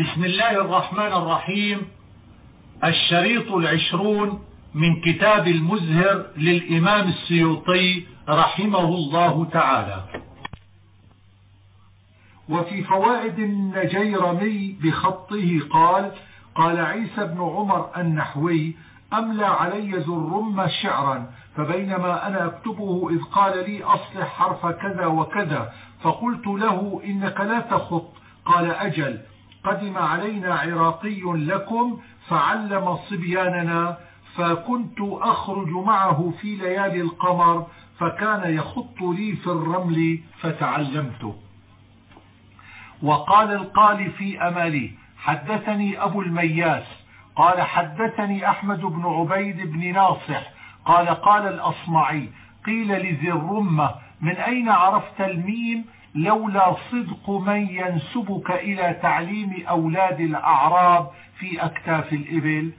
بسم الله الرحمن الرحيم. الشريط العشرون من كتاب المزهر للإمام السيوطي رحمه الله تعالى. وفي فوائد النجيرمي بخطه قال قال عيسى بن عمر النحوي أملى علي ذو الرم شعرا فبينما أنا أكتبه إذ قال لي أصلح حرف كذا وكذا فقلت له إنك لا تخط. قال أجل قدم علينا عراقي لكم فعلم صبياننا فكنت أخرج معه في ليالي القمر فكان يخط لي في الرمل فتعلمته وقال القالي في أمالي حدثني أبو المياس قال حدثني أحمد بن عبيد بن ناصح قال قال الأصمعي قيل لذي الرمة من أين عرفت الميم؟ لولا صدق من ينسبك إلى تعليم أولاد الأعراب في أكتاف الإبل.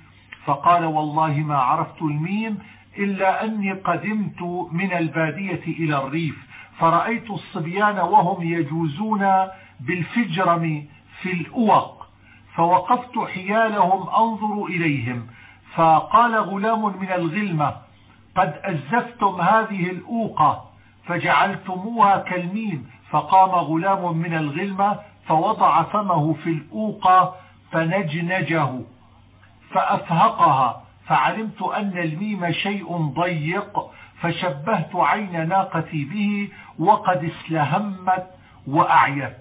فقال والله ما عرفت الميم إلا أني قدمت من البادية إلى الريف. فرأيت الصبيان وهم يجوزون بالفجرم في الأوق. فوقفت حيالهم أنظر إليهم. فقال غلام من الغلمة قد أزفتم هذه الأوقة فجعلتموها كالميم فقام غلام من الغلمة فوضع فمه في الأوقة فنجنجه فأفهقها فعلمت أن الميم شيء ضيق فشبهت عين ناقتي به وقد اسلهمت وأعيت.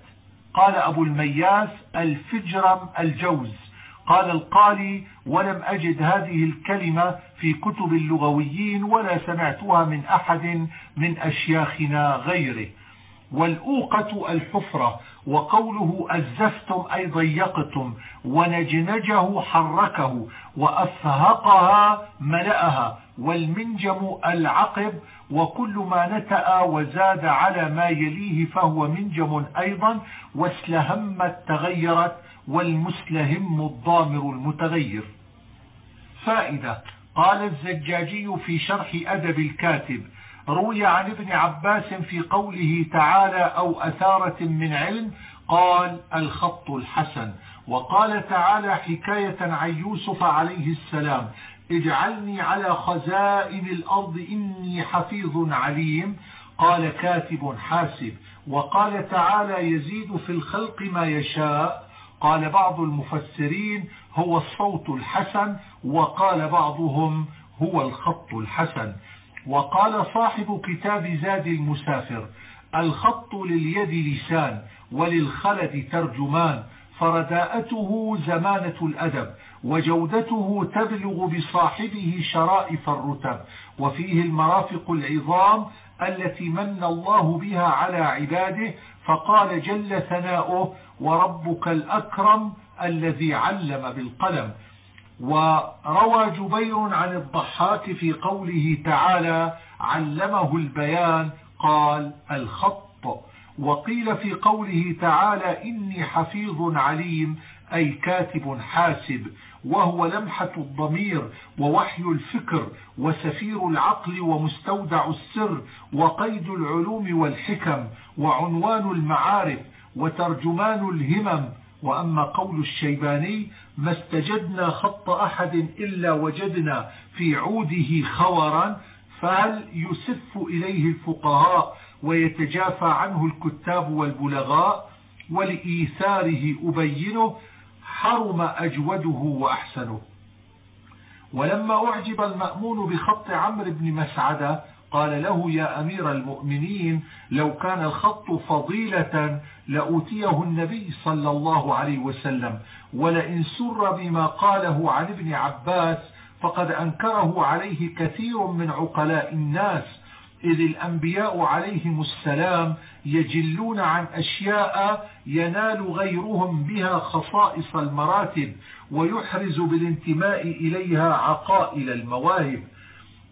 قال أبو المياس الفجرم الجوز. قال القالي ولم أجد هذه الكلمة في كتب اللغويين ولا سمعتها من أحد من أشياخنا غيره. والأوقة الحفرة وقوله أزفتم أي ضيقتم ونجنجه حركه وأفهقها ملأها والمنجم العقب وكل ما نتأ وزاد على ما يليه فهو منجم أيضا واسلهمت تغيرت والمسلهم الضامر المتغير. فائدة قال الزجاجي في شرح أدب الكاتب روي عن ابن عباس في قوله تعالى أو أثارة من علم قال الخط الحسن. وقال تعالى حكاية عن يوسف عليه السلام اجعلني على خزائن الأرض إني حفيظ عليم. قال كاتب حاسب. وقال تعالى يزيد في الخلق ما يشاء. قال بعض المفسرين هو الصوت الحسن. وقال بعضهم هو الخط الحسن. وقال صاحب كتاب زاد المسافر الخط لليد لسان وللخلد ترجمان فرداءته زمانة الأدب وجودته تبلغ بصاحبه شرائف الرتب وفيه المرافق العظام التي من الله بها على عباده فقال جل ثناؤه وربك الأكرم الذي علم بالقلم وروى جبير عن الضحاك في قوله تعالى علمه البيان قال الخط. وقيل في قوله تعالى إني حفيظ عليم أي كاتب حاسب وهو لمحة الضمير ووحي الفكر وسفير العقل ومستودع السر وقيد العلوم والحكم وعنوان المعارف وترجمان الهمم. وأما قول الشيباني ما استجدنا خط أحد إلا وجدنا في عوده خورا فهل يسف إليه الفقهاء ويتجافى عنه الكتاب والبلغاء؟ ولإيثاره أبينه حرم أجوده وأحسنه. ولما أعجب المأمون بخط عمرو بن مسعدة قال له يا أمير المؤمنين لو كان الخط فضيلة لأوتيه النبي صلى الله عليه وسلم ولئن سر بما قاله عن ابن عباس فقد أنكره عليه كثير من عقلاء الناس إذ الأنبياء عليهم السلام يجلون عن أشياء ينال غيرهم بها خصائص المراتب ويحرز بالانتماء إليها عقائل المواهب.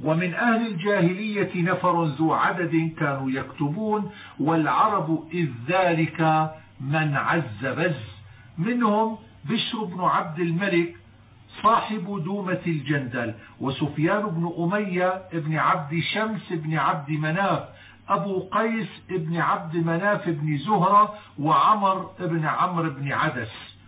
ومن أهل الجاهلية نفر ذو عدد كانوا يكتبون والعرب إذ ذلك من عز بز منهم بشر بن عبد الملك صاحب دومة الجندل وسفيان بن أمية بن عبد شمس بن عبد مناف أبو قيس بن عبد مناف بن زهرة وعمر بن عمرو بن عدس.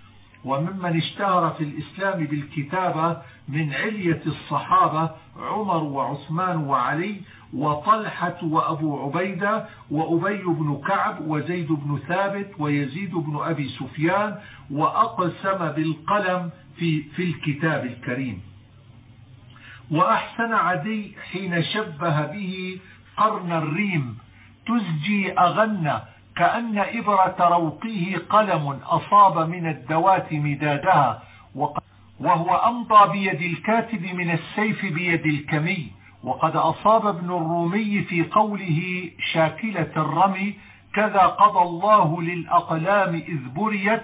وممن اشتهر في الإسلام بالكتابة من علية الصحابة عمر وعثمان وعلي وطلحة وأبو عبيدة وأبي بن كعب وزيد بن ثابت ويزيد بن أبي سفيان وأقسم بالقلم في, في الكتاب الكريم. وأحسن عدي حين شبه به قرن الريم تزجي أغنى كأن إبرة روقه قلم أصاب من الدوات مدادها وهو أمضى بيد الكاتب من السيف بيد الكمي. وقد أصاب ابن الرومي في قوله شاكلة الرمي كذا قضى الله للأقلام إذ بريت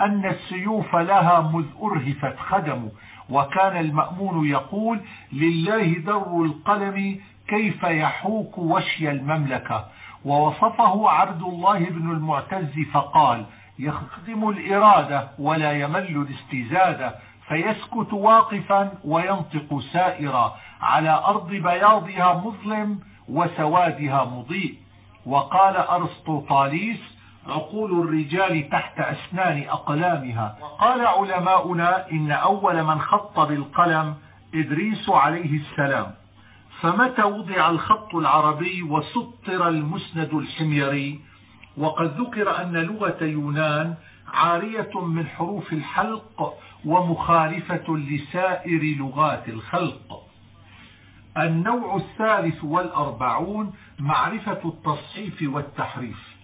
أن السيوف لها مذ أرهفت خدم. وكان المأمون يقول لله در القلم كيف يحوك وشي المملكة. ووصفه عبد الله بن المعتز فقال يخدم الإرادة ولا يمل الاستزادة. فيسكت واقفا وينطق سائرا على أرض بياضها مظلم وسوادها مضيء. وقال أرسطوطاليس عقول الرجال تحت أسنان أقلامها. وقال علماؤنا إن أول من خط بالقلم إدريس عليه السلام. فمتى وضع الخط العربي وسطر المسند الحميري؟ وقد ذكر أن لغة يونان عارية من حروف الحلق ومخالفة لسائر لغات الخلق. النوع الثالث والأربعون معرفة التصحيف والتحريف.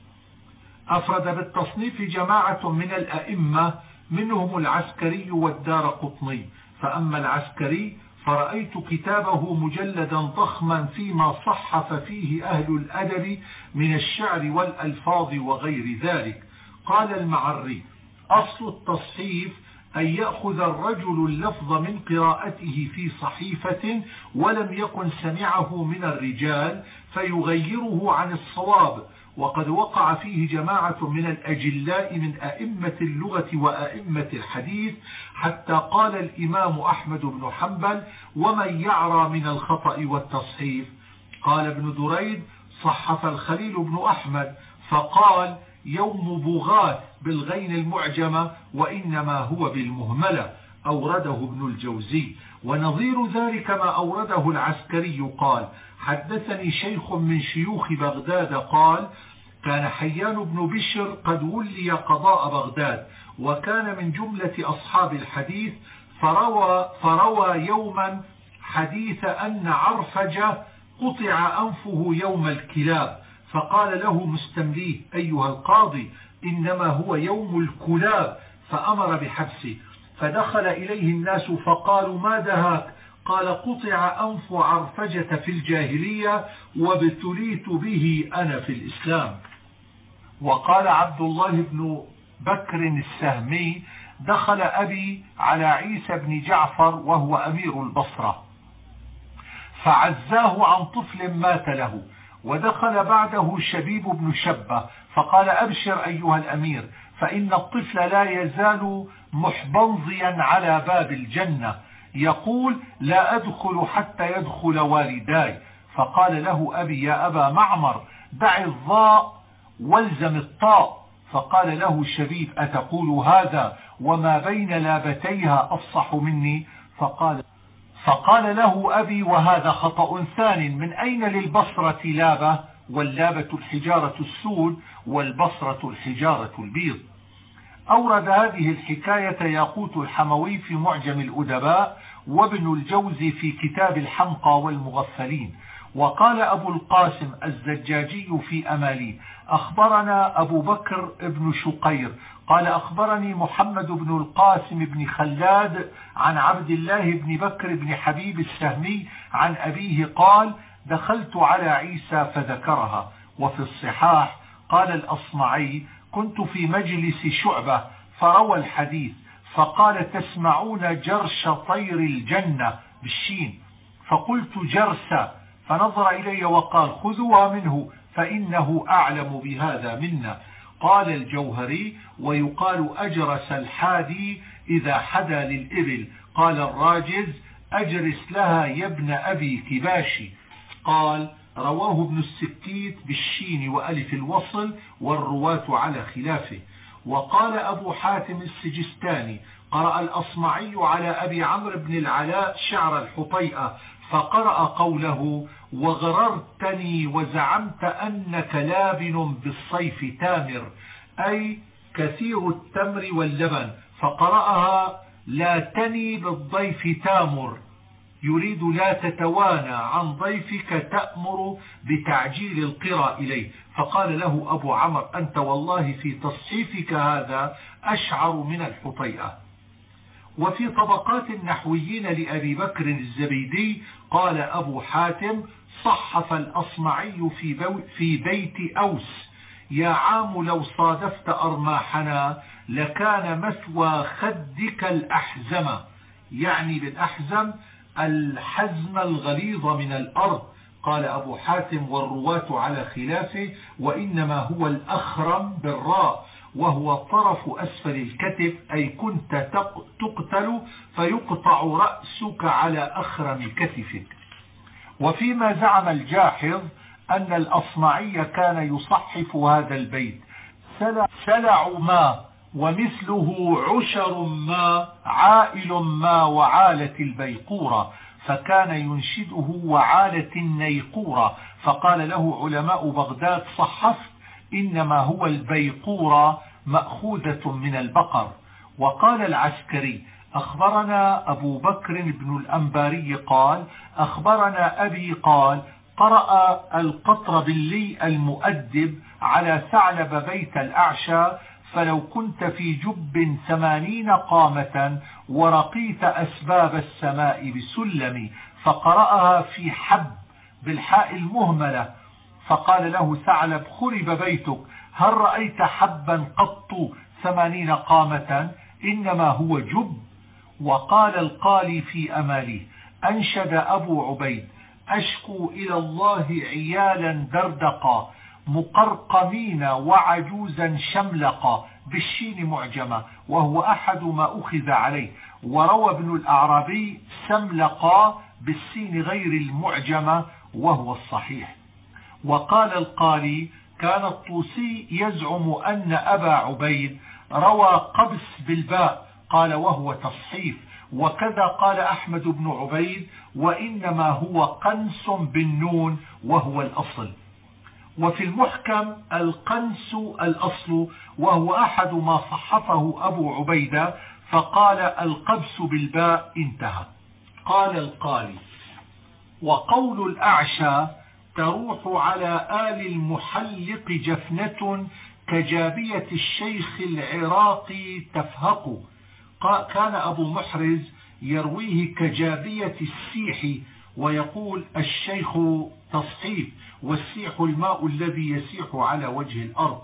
أفرد بالتصنيف جماعة من الأئمة منهم العسكري والدار قطني. فأما العسكري فرأيت كتابه مجلدا ضخما فيما صحف فيه أهل الأدب من الشعر والألفاظ وغير ذلك. قال المعري أصل التصحيف أن يأخذ الرجل اللفظ من قراءته في صحيفة ولم يكن سمعه من الرجال فيغيره عن الصواب. وقد وقع فيه جماعة من الأجلاء من أئمة اللغة وأئمة الحديث حتى قال الإمام أحمد بن حنبل ومن يعرى من الخطأ والتصحيف؟ قال ابن دريد صحف الخليل بن أحمد. فقال يوم بغاث بالغين المعجمة وإنما هو بالمهملة أورده ابن الجوزي. ونظير ذلك ما أورده العسكري قال حدثني شيخ من شيوخ بغداد قال كان حيان بن بشر قد ولي قضاء بغداد وكان من جملة أصحاب الحديث فروى, فروى يوما حديث أن عرفجة قطع أنفه يوم الكلاب. فقال له مستمليه أيها القاضي إنما هو يوم الكلاب فأمر بحبسه. فدخل إليه الناس فقالوا ما دهاك؟ قال قطع أنف عرفجة في الجاهلية وابتليت به أنا في الإسلام. وقال عبد الله بن بكر السهمي دخل أبي على عيسى بن جعفر وهو أمير البصرة فعزاه عن طفل مات له ودخل بعده شبيب بن شبة فقال أبشر أيها الأمير فإن الطفل لا يزال محبنظيا على باب الجنة. يقول لا أدخل حتى يدخل والداي. فقال له أبي يا أبا معمر دع الضاء والزم الطاء. فقال له الشبيب أتقول هذا وما بين لابتيها أفصح مني؟ فقال فقال له أبي وهذا خطأ ثان من أين للبصرة لابة؟ واللابة الحجارة السود والبصرة الحجارة البيض. أورد هذه الحكاية ياقوت الحموي في معجم الأدباء وابن الجوزي في كتاب الحمقى والمغفلين. وقال أبو القاسم الزجاجي في أمالي أخبرنا أبو بكر بن شقير قال أخبرني محمد بن القاسم بن خلاد عن عبد الله بن بكر بن حبيب السهمي عن أبيه قال دخلت على عيسى فذكرها وفي الصحاح قال الأصمعي كنت في مجلس شعبة فروى الحديث فقال تسمعون جرش طير الجنة بالشين فقلت جرس فنظر إلي وقال خذوها منه فإنه أعلم بهذا منا. قال الجوهري ويقال أجرس الحادي إذا حدا للإبل. قال الراجز أجرس لها يا ابن أبي كباشي قال رواه ابن السكيت بالشين وألف الوصل والرواة على خلافه. وقال أبو حاتم السجستاني قرأ الأصمعي على أبي عمرو بن العلاء شعر الحطيئة فقرأ قوله وغررتني وزعمت أنك لابن بالصيف تامر أي كثير التمر واللبن فقرأها لا تني بالضيف تامر يريد لا تتوانى عن ضيفك تأمر بتعجيل القرى إليه فقال له أبو عمر أنت والله في تصحيفك هذا أشعر من الحطيئة وفي طبقات النحويين لأبي بكر الزبيدي قال أبو حاتم صحف الأصمعي في, في بيت أوس يا عام لو صادفت أرماحنا لكان مثوى خدك الأحزم. يعني بالأحزم الحزم الغليظ من الأرض. قال أبو حاتم والرواة على خلافه وإنما هو الأخرم بالراء. وهو طرف أسفل الكتف أي كنت تقتل فيقطع رأسك على أخرم كتفك. وفيما زعم الجاحظ أن الأصمعي كان يصحف هذا البيت. سلع ما ومثله عشر ما عائل ما وعالة البيقورة فكان ينشده وعالة النيقورة. فقال له علماء بغداد صحفت إنما هو البيقورة مأخوذة من البقر. وقال العسكري أخبرنا أبو بكر بن الأنباري قال أخبرنا أبي قال قرأ القطر باللي المؤدب على ثعلب بيت الأعشى فلو كنت في جب ثمانين قامة ورقيت أسباب السماء بسلم فقرأها في حب بالحاء المهملة. فقال له ثعلب خرب بيتك. هل رأيت حبا قط ثمانين قامة؟ إنما هو جب. وقال القالي في أماله أنشد أبو عبيد أشكو إلى الله عيالا دردقا مقرقمين وعجوزا شملقا بالشين معجمة وهو أحد ما أخذ عليه. وروى ابن الأعرابي سملقا بالسين غير المعجمة وهو الصحيح. وقال القالي كان الطوسي يزعم أن أبا عبيد روى قبس بالباء قال وهو تصحيف وكذا قال أحمد بن عبيد وإنما هو قنس بالنون وهو الأصل. وفي المحكم القنس الأصل وهو أحد ما صحفه أبو عبيدة فقال القبس بالباء انتهى. قال القالي وقول الأعشى تروح على آل المحلق جفنة كجابية الشيخ العراقي تفهق. كان أبو محرز يرويه كجابية السيح ويقول الشيخ تصحيف والسيح الماء الذي يسيح على وجه الأرض.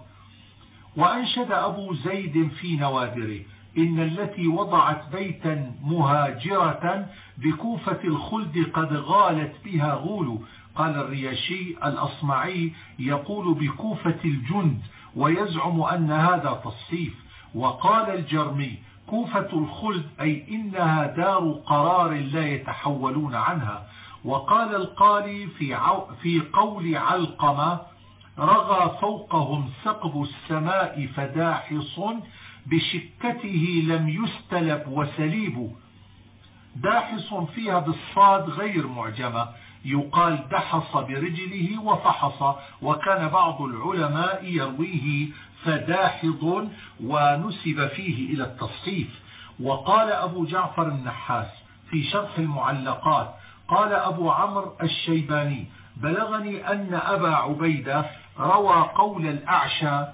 وأنشد أبو زيد في نوادره إن التي وضعت بيتا مهاجرة بكوفة الخلد قد غالت بها غول قال الرياشي الأصمعي يقول بكوفة الجند ويزعم أن هذا تصحيف. وقال الجرمي كوفة الخلد أي إنها دار قرار لا يتحولون عنها. وقال القالي في, في قول علقمة رغى فوقهم سقب السماء فداحص بشكته لم يستلب وسليب. داحص فيها بالصاد غير معجمة. يقال دحص برجله وفحص وكان بعض العلماء يرويه فداحض ونسب فيه إلى التصحيف. وقال أبو جعفر النحاس في شرح المعلقات قال أبو عمرو الشيباني بلغني أن أبا عبيدة روى قول الأعشى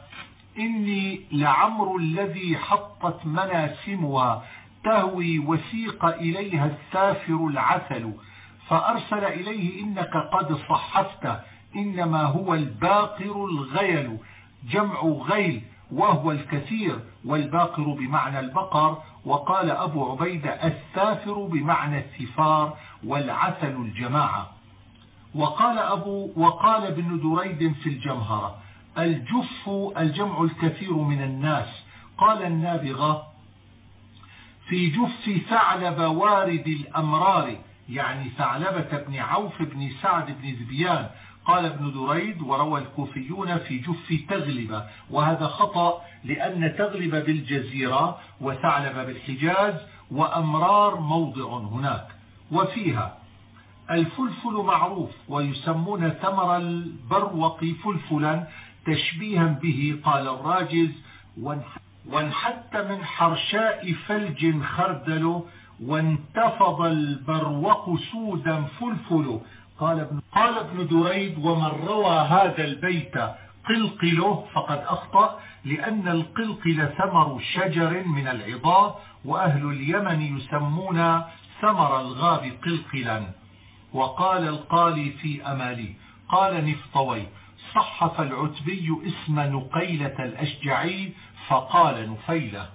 إني لعمر الذي حطت مناسمها تهوي وسيق إليها السافر العسل فأرسل إليه إنك قد صحفت إنما هو الباقر الغيل جمع غيل وهو الكثير والباقر بمعنى البقر وقال أبو عبيدة السافر بمعنى الثفار والعسل الجماعة. وقال أبو وقال ابن دريد في الجمهرة الجف الجمع الكثير من الناس. قال النابغة في جف ثعلب وارد الأمرار يعني ثعلبة بن عوف بن سعد بن ذبيان قال ابن دريد وروى الكوفيون في جف تغلب وهذا خطأ لأن تغلب بالجزيرة وثعلب بالحجاز وأمرار موضع هناك. وفيها الفلفل معروف ويسمون ثمر البروق فلفلا تشبيها به قال الراجز. وانحت من حرشاء فلج خردل وانتفض البروق سودا فلفل قال ابن, قال ابن دريد ومن روى هذا البيت قلقله فقد أخطأ لأن القلقل ثمر شجر من العضاء وأهل اليمن يسمون ثمر الغاب قلقلا. وقال القالي في أمالي قال نفطوي صحف العتبي اسم نقيلة الأشجعي فقال نفيلة.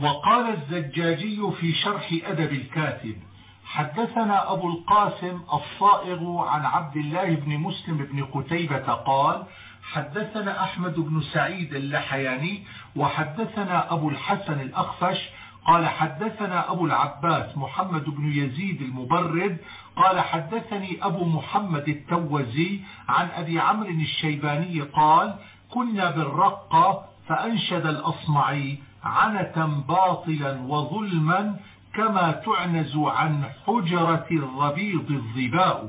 وقال الزجاجي في شرح أدب الكاتب حدثنا أبو القاسم الصائغ عن عبد الله بن مسلم بن قتيبة قال حدثنا أحمد بن سعيد اللحياني وحدثنا أبو الحسن الأخفش قال حدثنا أبو العباس محمد بن يزيد المبرد قال حدثني أبو محمد التوزي عن أبي عمرو الشيباني قال كنا بالرقة فأنشد الأصمعي عنة باطلا وظلما كما تعنز عن حجرة الربيض الظباء.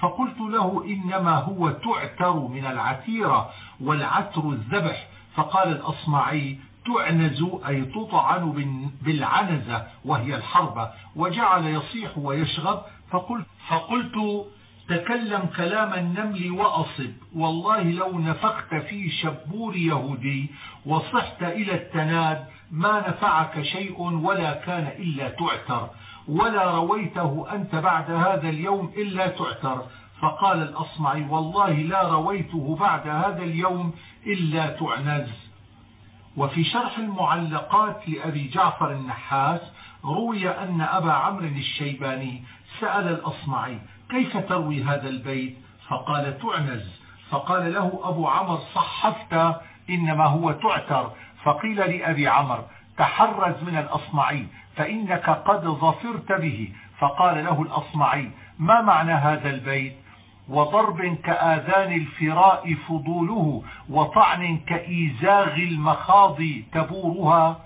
فقلت له إنما هو تعتر من العتيرة والعتر الذبح. فقال الأصمعي تعنز أي تطعن بالعنزة وهي الحربة وجعل يصيح ويشغب. فقلت, فقلت تكلم كلام النمل وأصب. والله لو نفخت في شبور يهودي وصحت إلى التناد ما نفعك شيء ولا كان إلا تعتر. ولا رويته أنت بعد هذا اليوم إلا تعتر. فقال الأصمعي والله لا رويته بعد هذا اليوم إلا تعنز. وفي شرح المعلقات لأبي جعفر النحاس روي أن أبا عمرو الشيباني سأل الأصمعي كيف تروي هذا البيت؟ فقال تعنز. فقال له أبو عمر صحفت إنما هو تعتر. فقيل لأبي عمر تحرز من الأصمعي فإنك قد ظفرت به. فقال له الأصمعي ما معنى هذا البيت؟ وضرب كآذان الفراء فضوله وطعن كإيزاغ المخاض تبورها.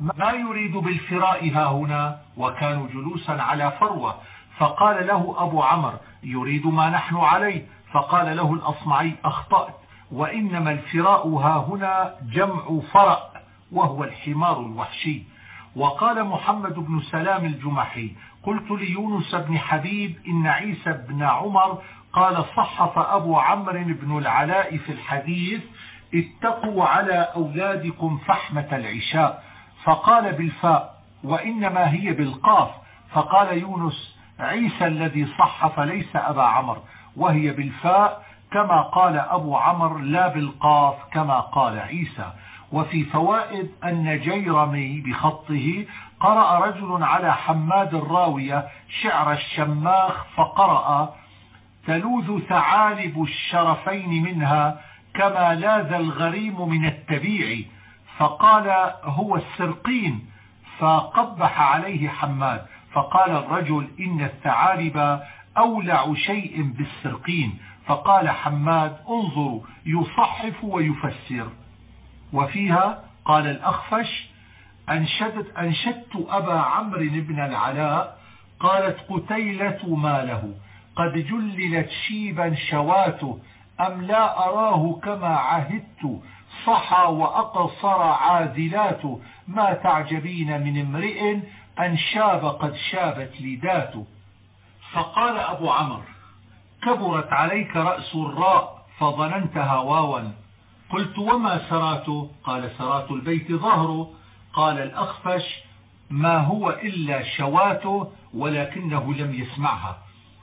ما يريد بالفراء ها هنا؟ وكانوا جلوسا على فروة. فقال له أبو عمر يريد ما نحن عليه. فقال له الأصمعي أخطأت. وإنما الفراء ها هنا جمع فرأ وهو الحمار الوحشي. وقال محمد بن سلام الجمحي قلت ليونس بن حبيب إن عيسى بن عمر قال صحف أبو عمرو بن العلاء في الحديث اتقوا على أولادكم فحمة العشاء. فقال بالفاء وإنما هي بالقاف. فقال يونس عيسى الذي صحف ليس أبا عمر وهي بالفاء كما قال أبو عمر لا بالقاف كما قال عيسى. وفي فوائد أن جيرمي بخطه قرأ رجل على حماد الراوية شعر الشماخ فقرأ تلوذ ثعالب الشرفين منها كما لاذ الغريم من التبيع فقال هو السرقين فقبح عليه حماد. فقال الرجل إن الثعالب أولع شيء بالسرقين. فقال حماد انظروا يصحف ويفسر. وفيها قال الأخفش أنشدت, أنشدت أبا عمرو بن العلاء. قالت قتيلة ما له؟ قد جللت شيبا شواته. أم لا أراه كما عهدت؟ صحى وأقصر عازلاته. ما تعجبين من امرئ أن شاب قد شابت لداته فقال أبو عمرو كبرت عليك رأس الراء فظننتها واوا. قلت وما سراته قال سرات البيت ظهره قال الأخفش ما هو إلا شواته ولكنه لم يسمعها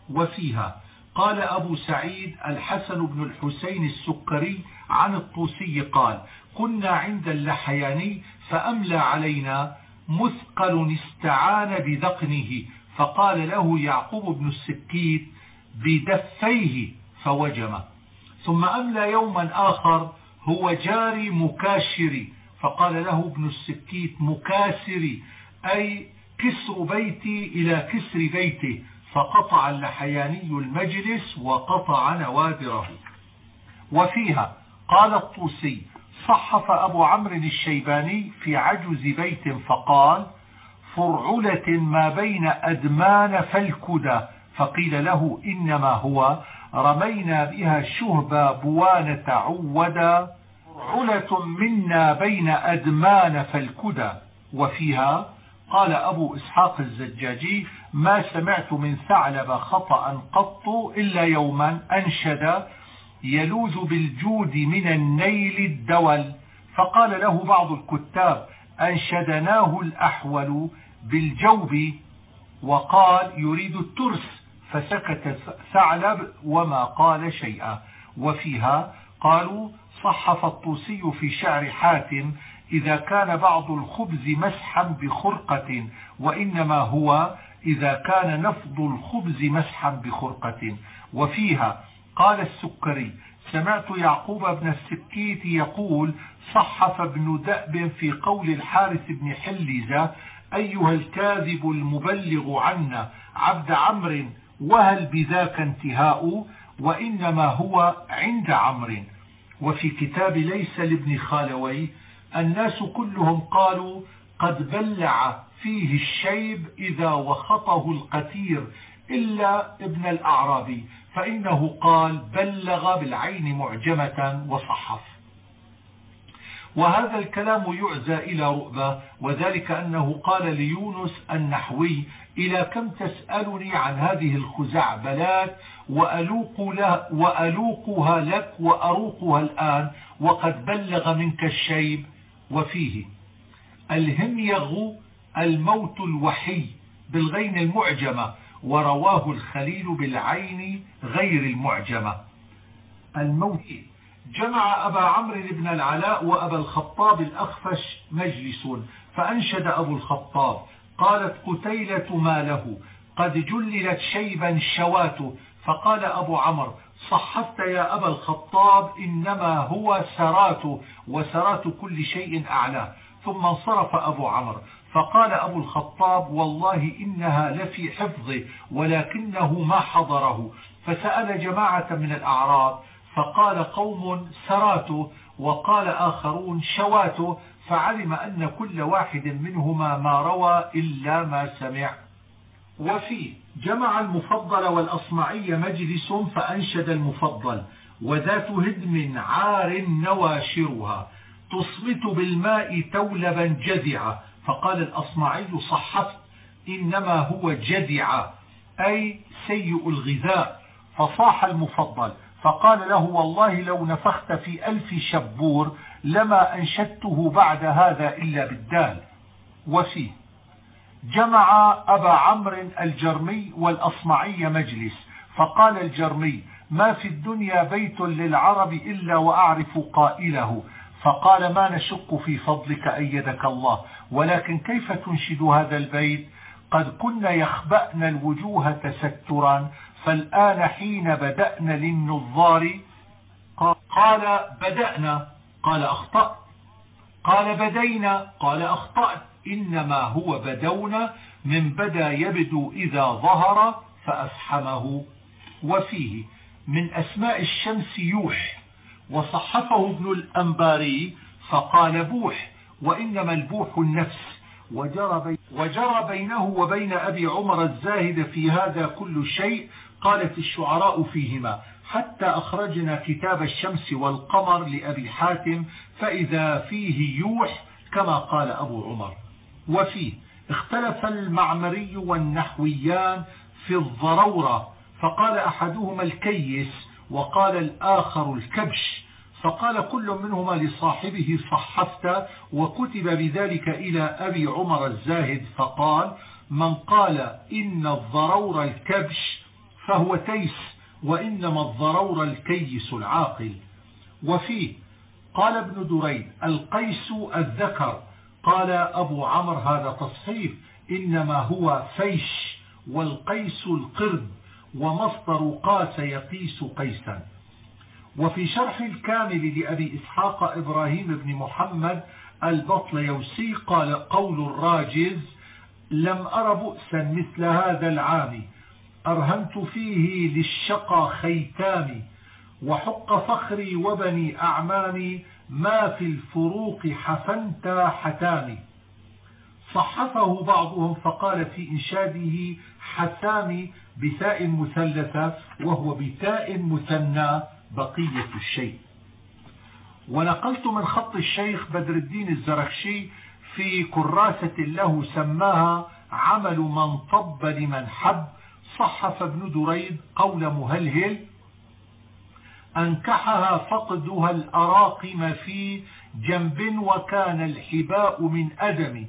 وفيها. قال أبو سعيد الحسن بن الحسين السكري عن الطوسي قال كنا عند اللحياني فأملى علينا مثقل استعان بذقنه فقال له يعقوب بن السكيت بدفيه فوجم ثم أملى يوما آخر هو جاري مكاشري فقال له ابن السكيت مكاسري أي كسر بيتي إلى كسر بيته فقطع اللحياني المجلس وقطع نوادره. وفيها قال الطوسي صحف أبو عمرو الشيباني في عجز بيت فقال فرعلة ما بين أدمان فالكدى. فقيل له إنما هو رمينا بها شهب بوانة عودا فرعلة منا بين أدمان فالكدى. وفيها قال أبو إسحاق الزجاجي ما سمعت من ثعلب خطأ قط إلا يوما أنشد. يلوذ بالجود من النيل الدول. فقال له بعض الكتاب أنشدناه الأحول بالجوب وقال يريد الترس فسكت ثعلب وما قال شيئا. وفيها قالوا صحف الطوسي في شعر حاتم إذا كان بعض الخبز مسحا بخرقة وإنما هو إذا كان نفض الخبز مسحا بخرقة. وفيها قال السكري سمعت يعقوب بن السكيت يقول صحف ابن دأب في قول الحارث بن حلزة أيها الكاذب المبلغ عنا عبد عمرو وهل بذاك انتهاء؟ وإنما هو عند عمرو. وفي كتاب ليس لابن خالويه الناس كلهم قالوا قد بلع فيه الشيب إذا وخطه القتير إلا ابن الأعرابي فإنه قال بلغ بالعين معجمة وصحف. وهذا الكلام يعزى إلى رؤبة وذلك أنه قال ليونس النحوي إلى كم تسألني عن هذه الخزعبلات وألوق له وألوقها لك وأروقها الآن وقد بلغ منك الشيب. وفيه الهميغ الموت الوحي بالغين المعجمة. ورواه الخليل بالعين غير المعجمة. الموت. جمع أبا عمرو بن العلاء وأبا الخطاب الأخفش مجلس فأنشد أبو الخطاب قالت قتيلة ما له قد جللت شيبا شواته. فقال أبو عمرو صحفت يا أبا الخطاب إنما هو سرات وسرات كل شيء أعلى ثم انصرف أبو عمرو. فقال أبو الخطاب والله إنها لفي حفظه ولكنه ما حضره. فسأل جماعة من الأعراب فقال قوم سراته وقال آخرون شواته فعلم أن كل واحد منهما ما روى إلا ما سمع. وفي جمع المفضل والأصمعي مجلس فأنشد المفضل وذات هدم عار نواشرها تصمت بالماء تولبا جذعا. فقال الأصمعي صحفت إنما هو جذع أي سيء الغذاء فصاح المفضل. فقال له والله لو نفخت في ألف شبور لما أنشدته بعد هذا إلا بالدال. وفيه. جمع أبا عمرو الجرمي والأصمعي مجلس. فقال الجرمي ما في الدنيا بيت للعرب إلا وأعرف قائله. فقال ما نشك في فضلك أيدك الله. ولكن كيف تنشد هذا البيت؟ قد كنا يخبأن الوجوه تسترا فالآن حين بدأنا للنظار قال بدأنا قال أخطأ قال بدينا قال أخطأت إنما هو بدونا من بدا يبدو إذا ظهر فأفحمه وفيه من أسماء الشمس يوح وصحفه ابن الأنباري فقال بوح وإنما البوح النفس. وجرى, وجرى بينه وبين أبي عمر الزاهد في هذا كل شيء قالت الشعراء فيهما حتى أخرجنا كتاب الشمس والقمر لأبي حاتم فإذا فيه يوح كما قال أبو عمر. وفيه اختلف المعمري والنحويان في الضرورة فقال أحدهما الكيس وقال الآخر الكبش. فقال كل منهما لصاحبه صحفت وكتب بذلك إلى أبي عمر الزاهد فقال من قال إن الضرور الكبش فهو تيس وإنما الضرور الكيس العاقل وفيه قال ابن دريد القيس الذكر قال أبو عمر هذا تصحيف إنما هو فيش والقيس القرد ومصدر قاس يقيس قيسا وفي شرح الكامل لأبي إسحاق إبراهيم بن محمد البطليوسي قال قول الراجز لم أر بؤسا مثل هذا العام أرهنت فيه للشقى خيتامي وحق فخري وبني أعمامي ما في الفروق حفنت حتامي. صحفه بعضهم فقال في إنشاده حسامي بتاء مثلثة وهو بتاء مثنى. بقية الشيء. ونقلت من خط الشيخ بدر الدين الزرخشي في كراسة له سماها عمل من طب لمن حب صحف ابن دريد قول مهلهل أنكحها فقدها الأراقم في جنب وكان الحباء من أدم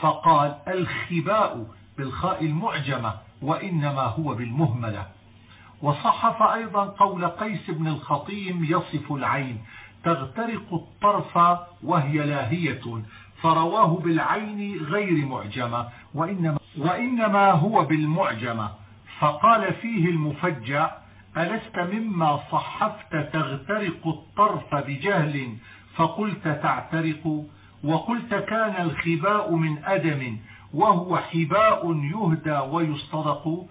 فقال الخباء بالخاء المعجمة وإنما هو بالمهملة. وصحف أيضا قول قيس بن الخطيم يصف العين تغترق الطرف وهي لاهية فرواه بالعين غير معجمة وإنما, وإنما هو بالمعجمة. فقال فيه المفجع ألست مما صحفت تغترق الطرف بجهل؟ فقلت تعترق وقلت كان الخباء من أدم وهو حباء يهدى ويصطدق.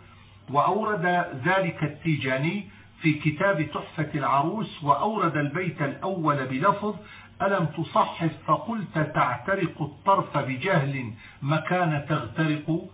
وأورد ذلك التيجاني في كتاب تحفة العروس وأورد البيت الأول بلفظ ألم تصحف فقلت تعترق الطرف بجهل مكان تغترق؟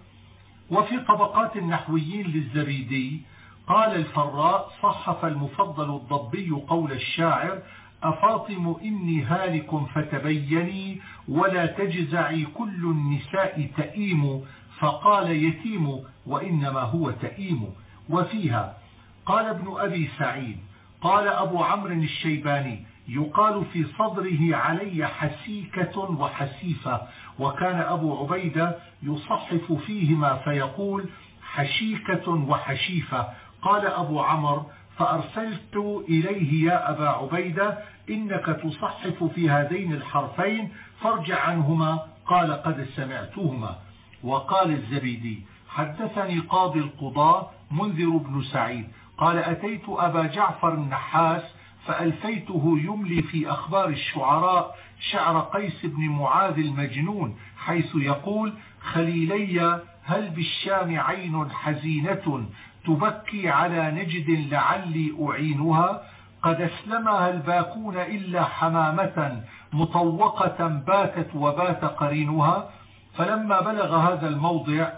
وفي طبقات النحويين للزبيدي قال الفراء صحف المفضل الضبي قول الشاعر أفاطم إني هالك فتبيني ولا تجزعي كل النساء تئيم فقال يتيم وإنما هو تئيم وفيها. قال ابن أبي سعيد قال أبو عمرو الشيباني يقال في صدره علي حسيكة وحسيفة وكان أبو عبيدة يصحف فيهما فيقول حشيكة وحشيفة. قال أبو عمر فأرسلت إليه يا أبا عبيدة إنك تصحف في هذين الحرفين فارجع عنهما قال قد سمعتهما. وقال الزبيدي حدثني قاضي القضاء منذر بن سعيد. قال أتيت أبا جعفر النحاس فألفيته يملي في أخبار الشعراء شعر قيس بن معاذ المجنون حيث يقول خليلي هل بالشام عين حزينة تبكي على نجد لعلي أعينها؟ قد أسلمها الباكون إلا حمامة مطوقة باتت وبات قرينها. فلما بلغ هذا الموضع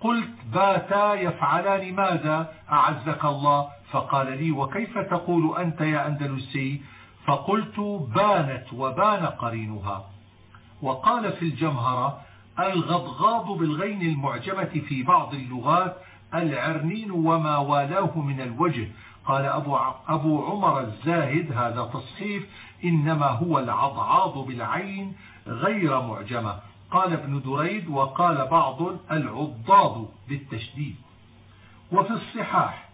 قلت باتا يفعلان ماذا؟ أعزك الله. فقال لي وكيف تقول أنت يا أندلسي؟ فقلت بانت وبان قرينها. وقال في الجمهرة الغضغاض بالغين المعجمة في بعض اللغات العرنين وما والاه من الوجه. قال أبو, أبو عمر الزاهد هذا تصحيف إنما هو العضعاض بالعين غير معجمة. قال ابن دريد وقال بعض العضاض بالتشديد وفي الصحاح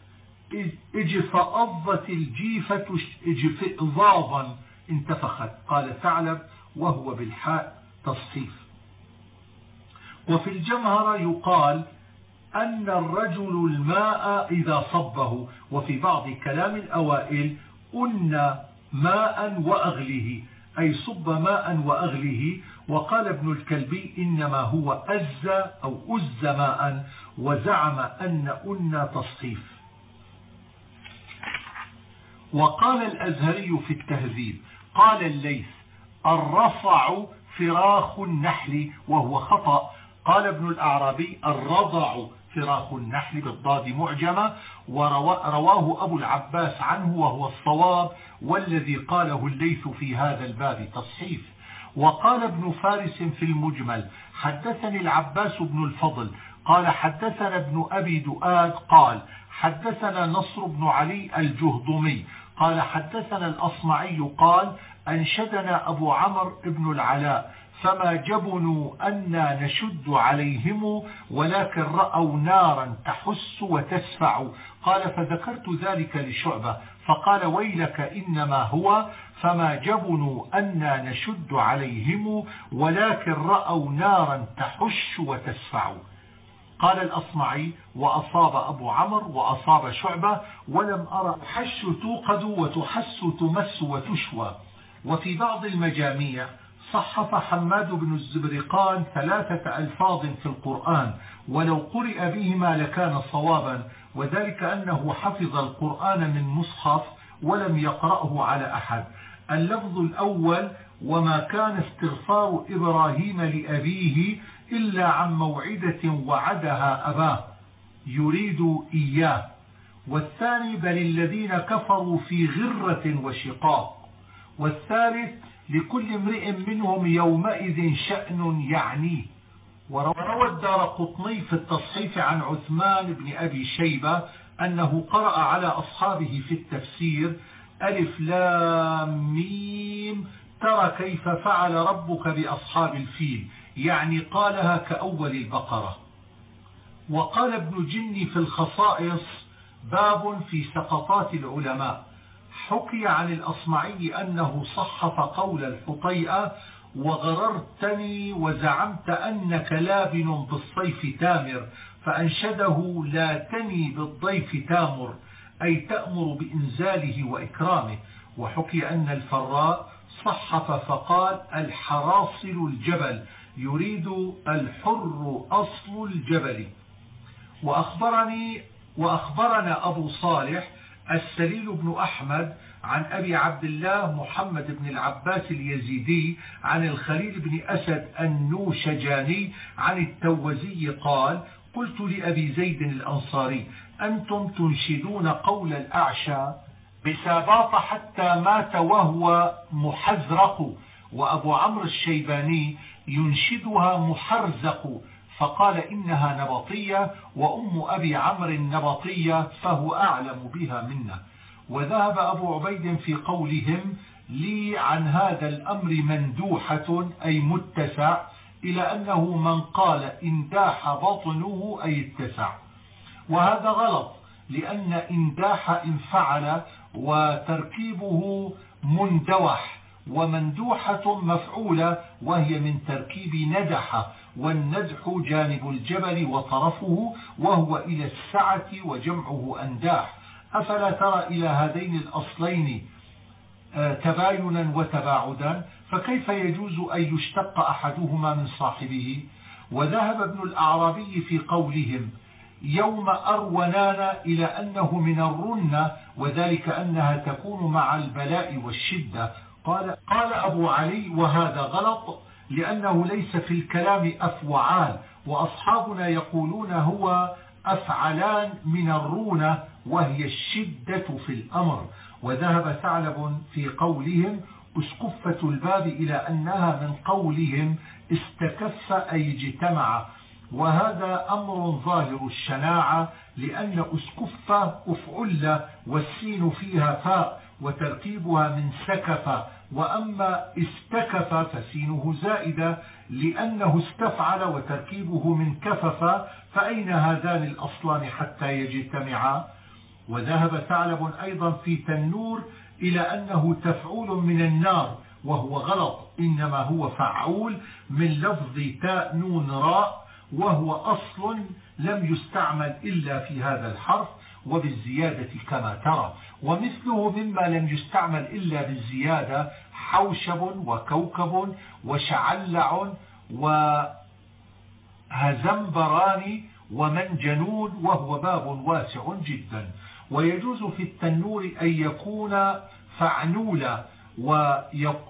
اجفأضت الجيفة اجفئضاضا انتفخت. قال ثعلب وهو بالحاء تصحيف. وفي الجمهرة يقال أن الرجل الماء إذا صبه. وفي بعض كلام الأوائل أن ماء وأغله أي صب ماء وأغله وقال ابن الكلبي إنما هو أز أو أز ماء وزعم أن أن تصحيف. وقال الأزهري في التهذيب قال الليث الرفع فراخ النحل وهو خطأ. قال ابن الأعرابي الرضع فراخ النحل بالضاد معجمة. ورواه أبو العباس عنه وهو الصواب والذي قاله الليث في هذا الباب تصحيف. وقال ابن فارس في المجمل حدثني العباس بن الفضل قال حدثنا ابن أبي دؤاد قال حدثنا نصر بن علي الجهضمي قال حدثنا الأصمعي قال أنشدنا أبو عمر بن العلاء فما جبنوا أنا نشد عليهم ولكن رأوا نارا تحس وتسفع قال فذكرت ذلك لشعبة. فقال ويلك إنما هو فما جبنوا أنا نشد عليهم ولكن رأوا نارا تحش وتسفع. قال الأصمعي وأصاب أبو عمر وأصاب شعبة ولم أرى حش توقد وتحس تمس وتشوى. وفي بعض المجاميع صحف حماد بن الزبرقان ثلاثة ألفاظ في القرآن ولو قرئ بهما لكان صوابا وذلك أنه حفظ القرآن من مصحف ولم يقرأه على أحد. اللفظ الأول وما كان استغفار إبراهيم لأبيه إلا عن موعدة وعدها أباه يريد إياه. والثاني بل الذين كفروا في غرة وشقاق. والثالث لكل امرئ منهم يومئذ شأن يعنيه. وروى الدار قطني في التصحيف عن عثمان بن أبي شيبة أنه قرأ على أصحابه في التفسير ألف لام ميم ترى كيف فعل ربك بأصحاب الفيل يعني قالها كأول البقرة. وقال ابن جني في الخصائص باب في سقطات العلماء حكي عن الأصمعي أنه صحف قول الحطيئة وغررتني وزعمت أنك لابن بالصيف تامر فأنشده لا تني بالضيف تامر أي تأمر بإنزاله وإكرامه. وحكي أن الفراء صحف فقال الحراصل الجبل يريد الحر أصل الجبل. وأخبرني وأخبرنا أبو صالح السليل بن أحمد عن أبي عبد الله محمد بن العباس اليزيدي عن الخليل بن أسد النوشجاني عن التوزي قال قلت لأبي زيد الأنصاري أنتم تنشدون قول الأعشى بساباط حتى مات وهو محزرق وأبو عمرو الشيباني ينشدها محرزق فقال إنها نبطية وأم أبي عمرو نبطية فهو أعلم بها منا. وذهب أبو عبيد في قولهم لي عن هذا الأمر مندوحة أي متسع إلى أنه من قال إنداح بطنه أي اتسع. وهذا غلط لأن إنداح انفعل وتركيبه مندوح ومندوحة مفعولة وهي من تركيب ندح والندح جانب الجبل وطرفه وهو إلى السعة وجمعه أنداح. أفلا ترى إلى هذين الأصلين آه، تباينا وتباعدا؟ فكيف يجوز أن يشتق أحدهما من صاحبه؟ وذهب ابن الأعرابي في قولهم يوم أرونانا إلى أنه من الرنة وذلك أنها تكون مع البلاء والشدة. قال, قال أبو علي وهذا غلط لأنه ليس في الكلام أفوعان وأصحابنا يقولون هو أفعلان من الرونة وهي الشدة في الأمر. وذهب ثعلب في قولهم أسكفة الباب إلى أنها من قولهم استكف أي اجتمع. وهذا أمر ظاهر الشناعة لأن أسكفة أفعل والسين فيها فاء وتركيبها من سكف. وأما استكف فسينه زائدة لأنه استفعل وتركيبه من كفف فأين هذان الأصلان حتى يجتمعا؟ وذهب ثعلب أيضا في تنور إلى أنه تفعول من النار وهو غلط إنما هو فعول من لفظ تاء نون راء وهو أصل لم يستعمل إلا في هذا الحرف وبالزيادة كما ترى. ومثله مما لم يستعمل إلا بالزيادة حوشب وكوكب وشعلع وهزنبران ومنجنون وهو باب واسع جدا. ويجوز في التنور أن يكون فعنولا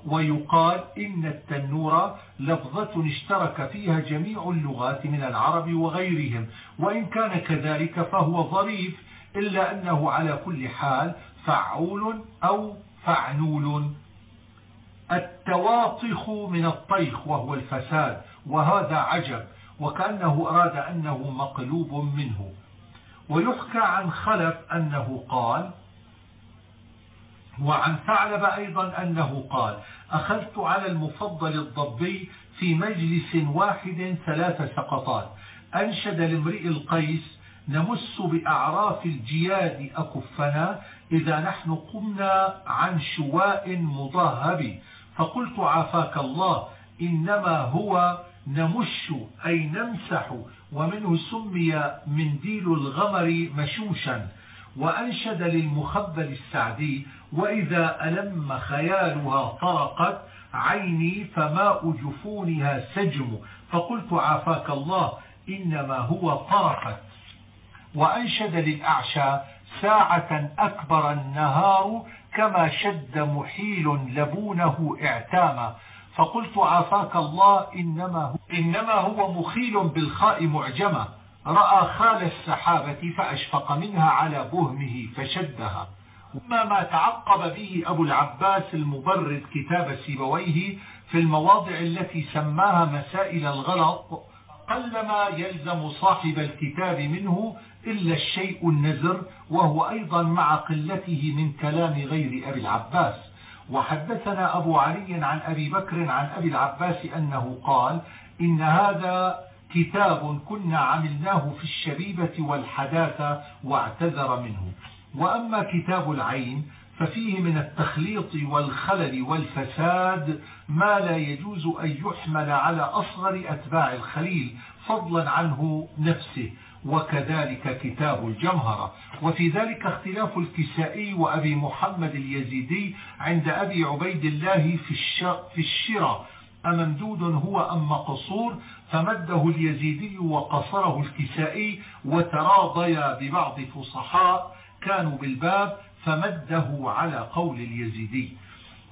ويقال إن التنور لفظة اشترك فيها جميع اللغات من العرب وغيرهم وإن كان كذلك فهو ظريف إلا أنه على كل حال فعول أو فعنول. التواطخ من الطيخ وهو الفساد وهذا عجب وكأنه أراد أنه مقلوب منه. ويحكى عن خلف أنه قال وعن ثعلب أيضا أنه قال أخذت على المفضل الضبي في مجلس واحد ثلاث سقطات. أنشد لامرئ القيس نمس بأعراف الجياد أكفنا إذا نحن قمنا عن شواء مضاهب فقلت عافاك الله إنما هو نمش أي نمسح ومنه سمي منديل الغمر مشوشا وأنشد للمخبل السعدي وإذا ألم خيالها طرقت عيني فماء جفونها سجم. فقلت عافاك الله إنما هو طرقت. وأنشد للأعشى ساعة أكبر النهار كما شد محيل لبونه اعتاما. فقلت عافاك الله إنما هو, إنما هو مخيل بالخاء معجمة رأى خال السحابة فأشفق منها على بهمه فشدها. وما ما تعقب به أبو العباس المبرد كتاب سيبويه في المواضع التي سماها مسائل الغلط قلما يلزم صاحب الكتاب منه إلا الشيء النزر وهو أيضا مع قلته من كلام غير أبي العباس. وحدثنا أبو علي عن أبي بكر عن أبي العباس أنه قال إن هذا كتاب كنا عملناه في الشبيبة والحداثة واعتذر منه. وأما كتاب العين ففيه من التخليط والخلل والفساد ما لا يجوز أن يحمل على أصغر أتباع الخليل فضلا عنه نفسه. وكذلك كتاب الجمهرة. وفي ذلك اختلاف الكسائي وأبي محمد اليزيدي عند أبي عبيد الله في الشرى. أممدود هو أم مقصور؟ فمده اليزيدي وقصره الكسائي وتراضيا ببعض فصحاء كانوا بالباب فمده على قول اليزيدي.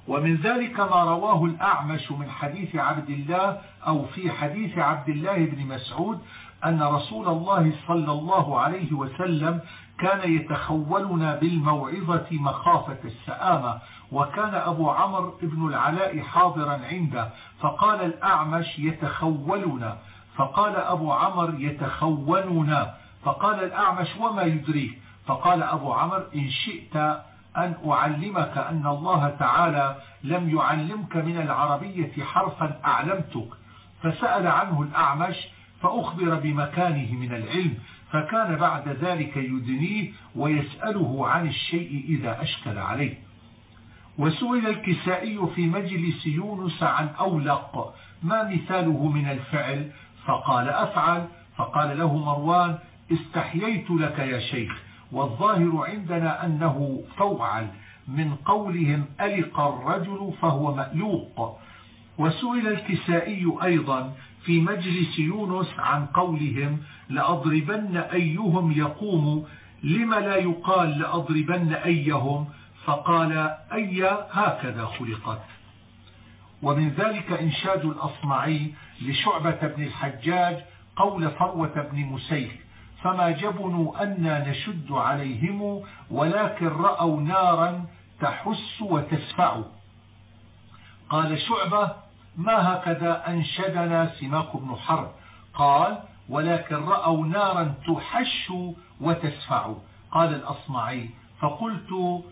ومن ذلك ما رواه الأعمش من حديث عبد الله أو في حديث عبد الله بن مسعود أن رسول الله صلى الله عليه وسلم كان يتخولنا بالموعظة مخافة السآمة وكان أبو عمرو بن العلاء حاضرا عنده فقال الأعمش يتخولنا فقال أبو عمرو يتخوننا فقال الأعمش وما يدريك؟ فقال أبو عمرو إن شئت أن أعلمك أن الله تعالى لم يعلمك من العربية حرفا أعلمتك. فسأل عنه الأعمش فأخبر بمكانه من العلم فكان بعد ذلك يدنيه ويسأله عن الشيء إذا أشكل عليه. وسئل الكسائي في مجلس يونس عن أولق ما مثاله من الفعل؟ فقال أفعل فقال له مروان استحييت لك يا شيخ والظاهر عندنا أنه فوعل من قولهم ألق الرجل فهو مألوق. وسئل الكسائي أيضا في مجلس يونس عن قولهم لأضربن أيهم يقوم لم لا يقال لأضربن أيهم؟ فقال أي هكذا خلقت. ومن ذلك إنشاد الأصمعي لشعبة بن الحجاج قول فروة بن مسيح فما جبنوا أن نشد عليهم ولكن رأوا نارا تحس وتسفع. قال شعبة ما هكذا أنشدنا سماك بن حرب؟ قال ولكن رأوا نارا تحش وتسفع. قال الأصمعي فقلت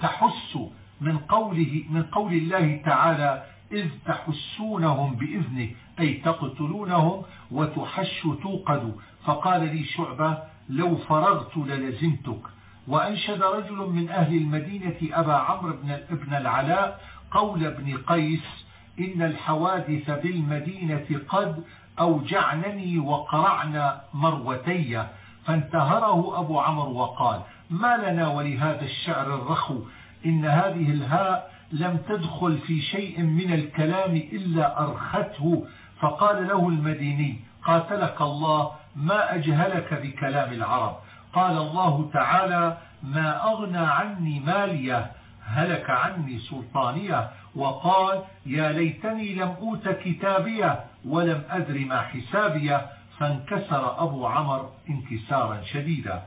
تحس من قوله من قول الله تعالى إذ تحسونهم بإذنه أي تقتلونهم وتحش توقد فقال لي شعبة لو فرغت للزمتك. وأنشد رجل من أهل المدينة أبا عمرو بن العلاء قول ابن قيس إن الحوادث بالمدينة قد أوجعنني وقرعن مروتي. فانتهره أبو عمرو وقال ما لنا ولهذا الشعر الرخو؟ إن هذه الهاء لم تدخل في شيء من الكلام إلا أرخته. فقال له المديني قاتلك الله ما أجهلك بكلام العرب. قال الله تعالى ما أغنى عني مالية. هلك عني سلطانية وقال يا ليتني لم أوت كتابية ولم أدر ما حسابية. فانكسر أبو عمر انكسارا شديدا.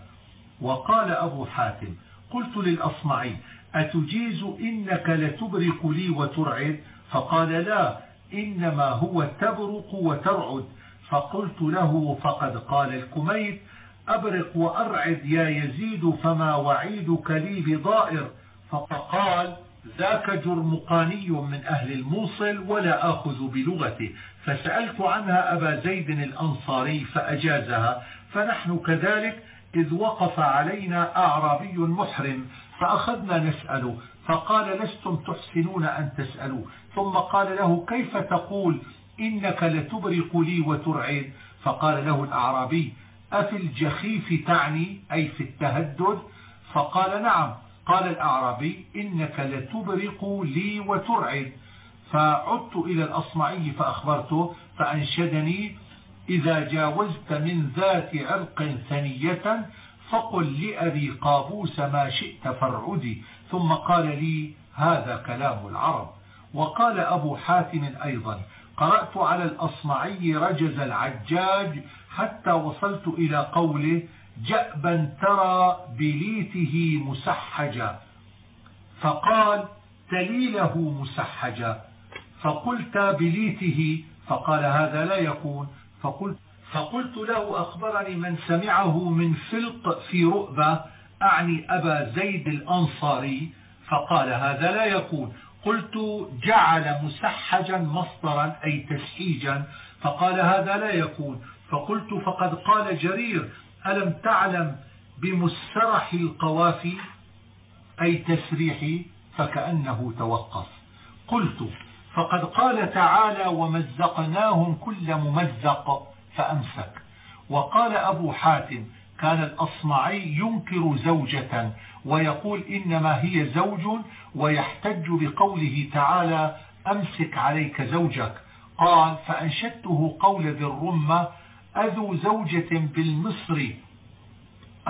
وقال أبو حاتم قلت للأصمعي أتجيز إنك لتبرق لي وترعد؟ فقال لا إنما هو تبرق وترعد. فقلت له فقد قال الكميت أبرق وأرعد يا يزيد فما وعيدك لي بضائر. فقال ذاك جرمقاني من أهل الموصل ولا آخذ بلغته. فسألت عنها أبا زيد الأنصاري فأجازها. فنحن كذلك إذ وقف علينا أعرابي محرم فأخذنا نسأله. فقال لستم تحسنون أن تسألوا. ثم قال له كيف تقول؟ إنك لتبرق لي وترعد. فقال له الأعرابي أفي الجخيف تعني أي في التهدد؟ فقال نعم. قال الأعرابي إنك لتبرق لي وترعد. فعدت إلى الأصمعي فأخبرته فأنشدني إذا جاوزت من ذات عرق ثنية فقل لأبي قابوس ما شئت فارعدي. ثم قال لي هذا كلام العرب. وقال أبو حاتم أيضا قرأت على الأصمعي رجز العجاج حتى وصلت إلى قوله جأبا ترى بليته مسحجا. فقال تليله مسحجا. فقلت بليته فقال هذا لا يكون. فقلت, فقلت له أخبرني من سمعه من فلق في رؤبة أعني أبا زيد الأنصاري. فقال هذا لا يكون. قلت جعل مسحجا مصدرا أي تسحيجا. فقال هذا لا يكون. فقلت فقد قال جرير ألم تعلم بمسرح القوافي أي تسريح فكأنه توقف؟ قلت فقد قال تعالى ومزقناهم كل ممزق فأمسك. وقال أبو حاتم كان الأصمعي ينكر زوجة ويقول إنما هي زوج ويحتج بقوله تعالى أمسك عليك زوجك. قال فأنشدته قول ذي الرمة أذو زوجة بالمصر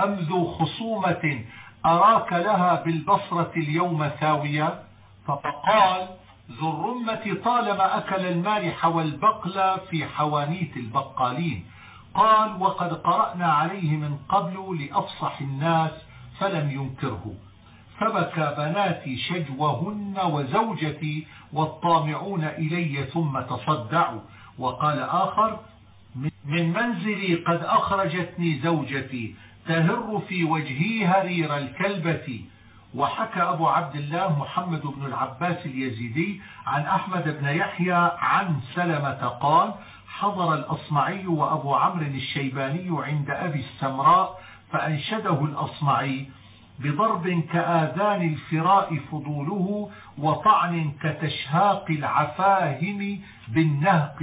أم ذو خصومة أراك لها بالبصرة اليوم ثاوية؟ فقال ذو الرمة طالما أكل المالح والبقل في حوانيت البقالين. قال وقد قرأنا عليه من قبل لأفصح الناس فلم ينكره. فبكى بناتي شجوهن وزوجتي والطامعون إلي ثم تصدعوا. وقال آخر من منزلي قد أخرجتني زوجتي تهر في وجهي هرير الكلبة. وحكى أبو عبد الله محمد بن العباس اليزيدي عن أحمد بن يحيى عن سلمة قال حضر الأصمعي وأبو عمرو الشيباني عند أبي السمراء فأنشده الأصمعي بضرب كآذان الفراء فضوله وطعن كتشهاق العفاهم بالنهق.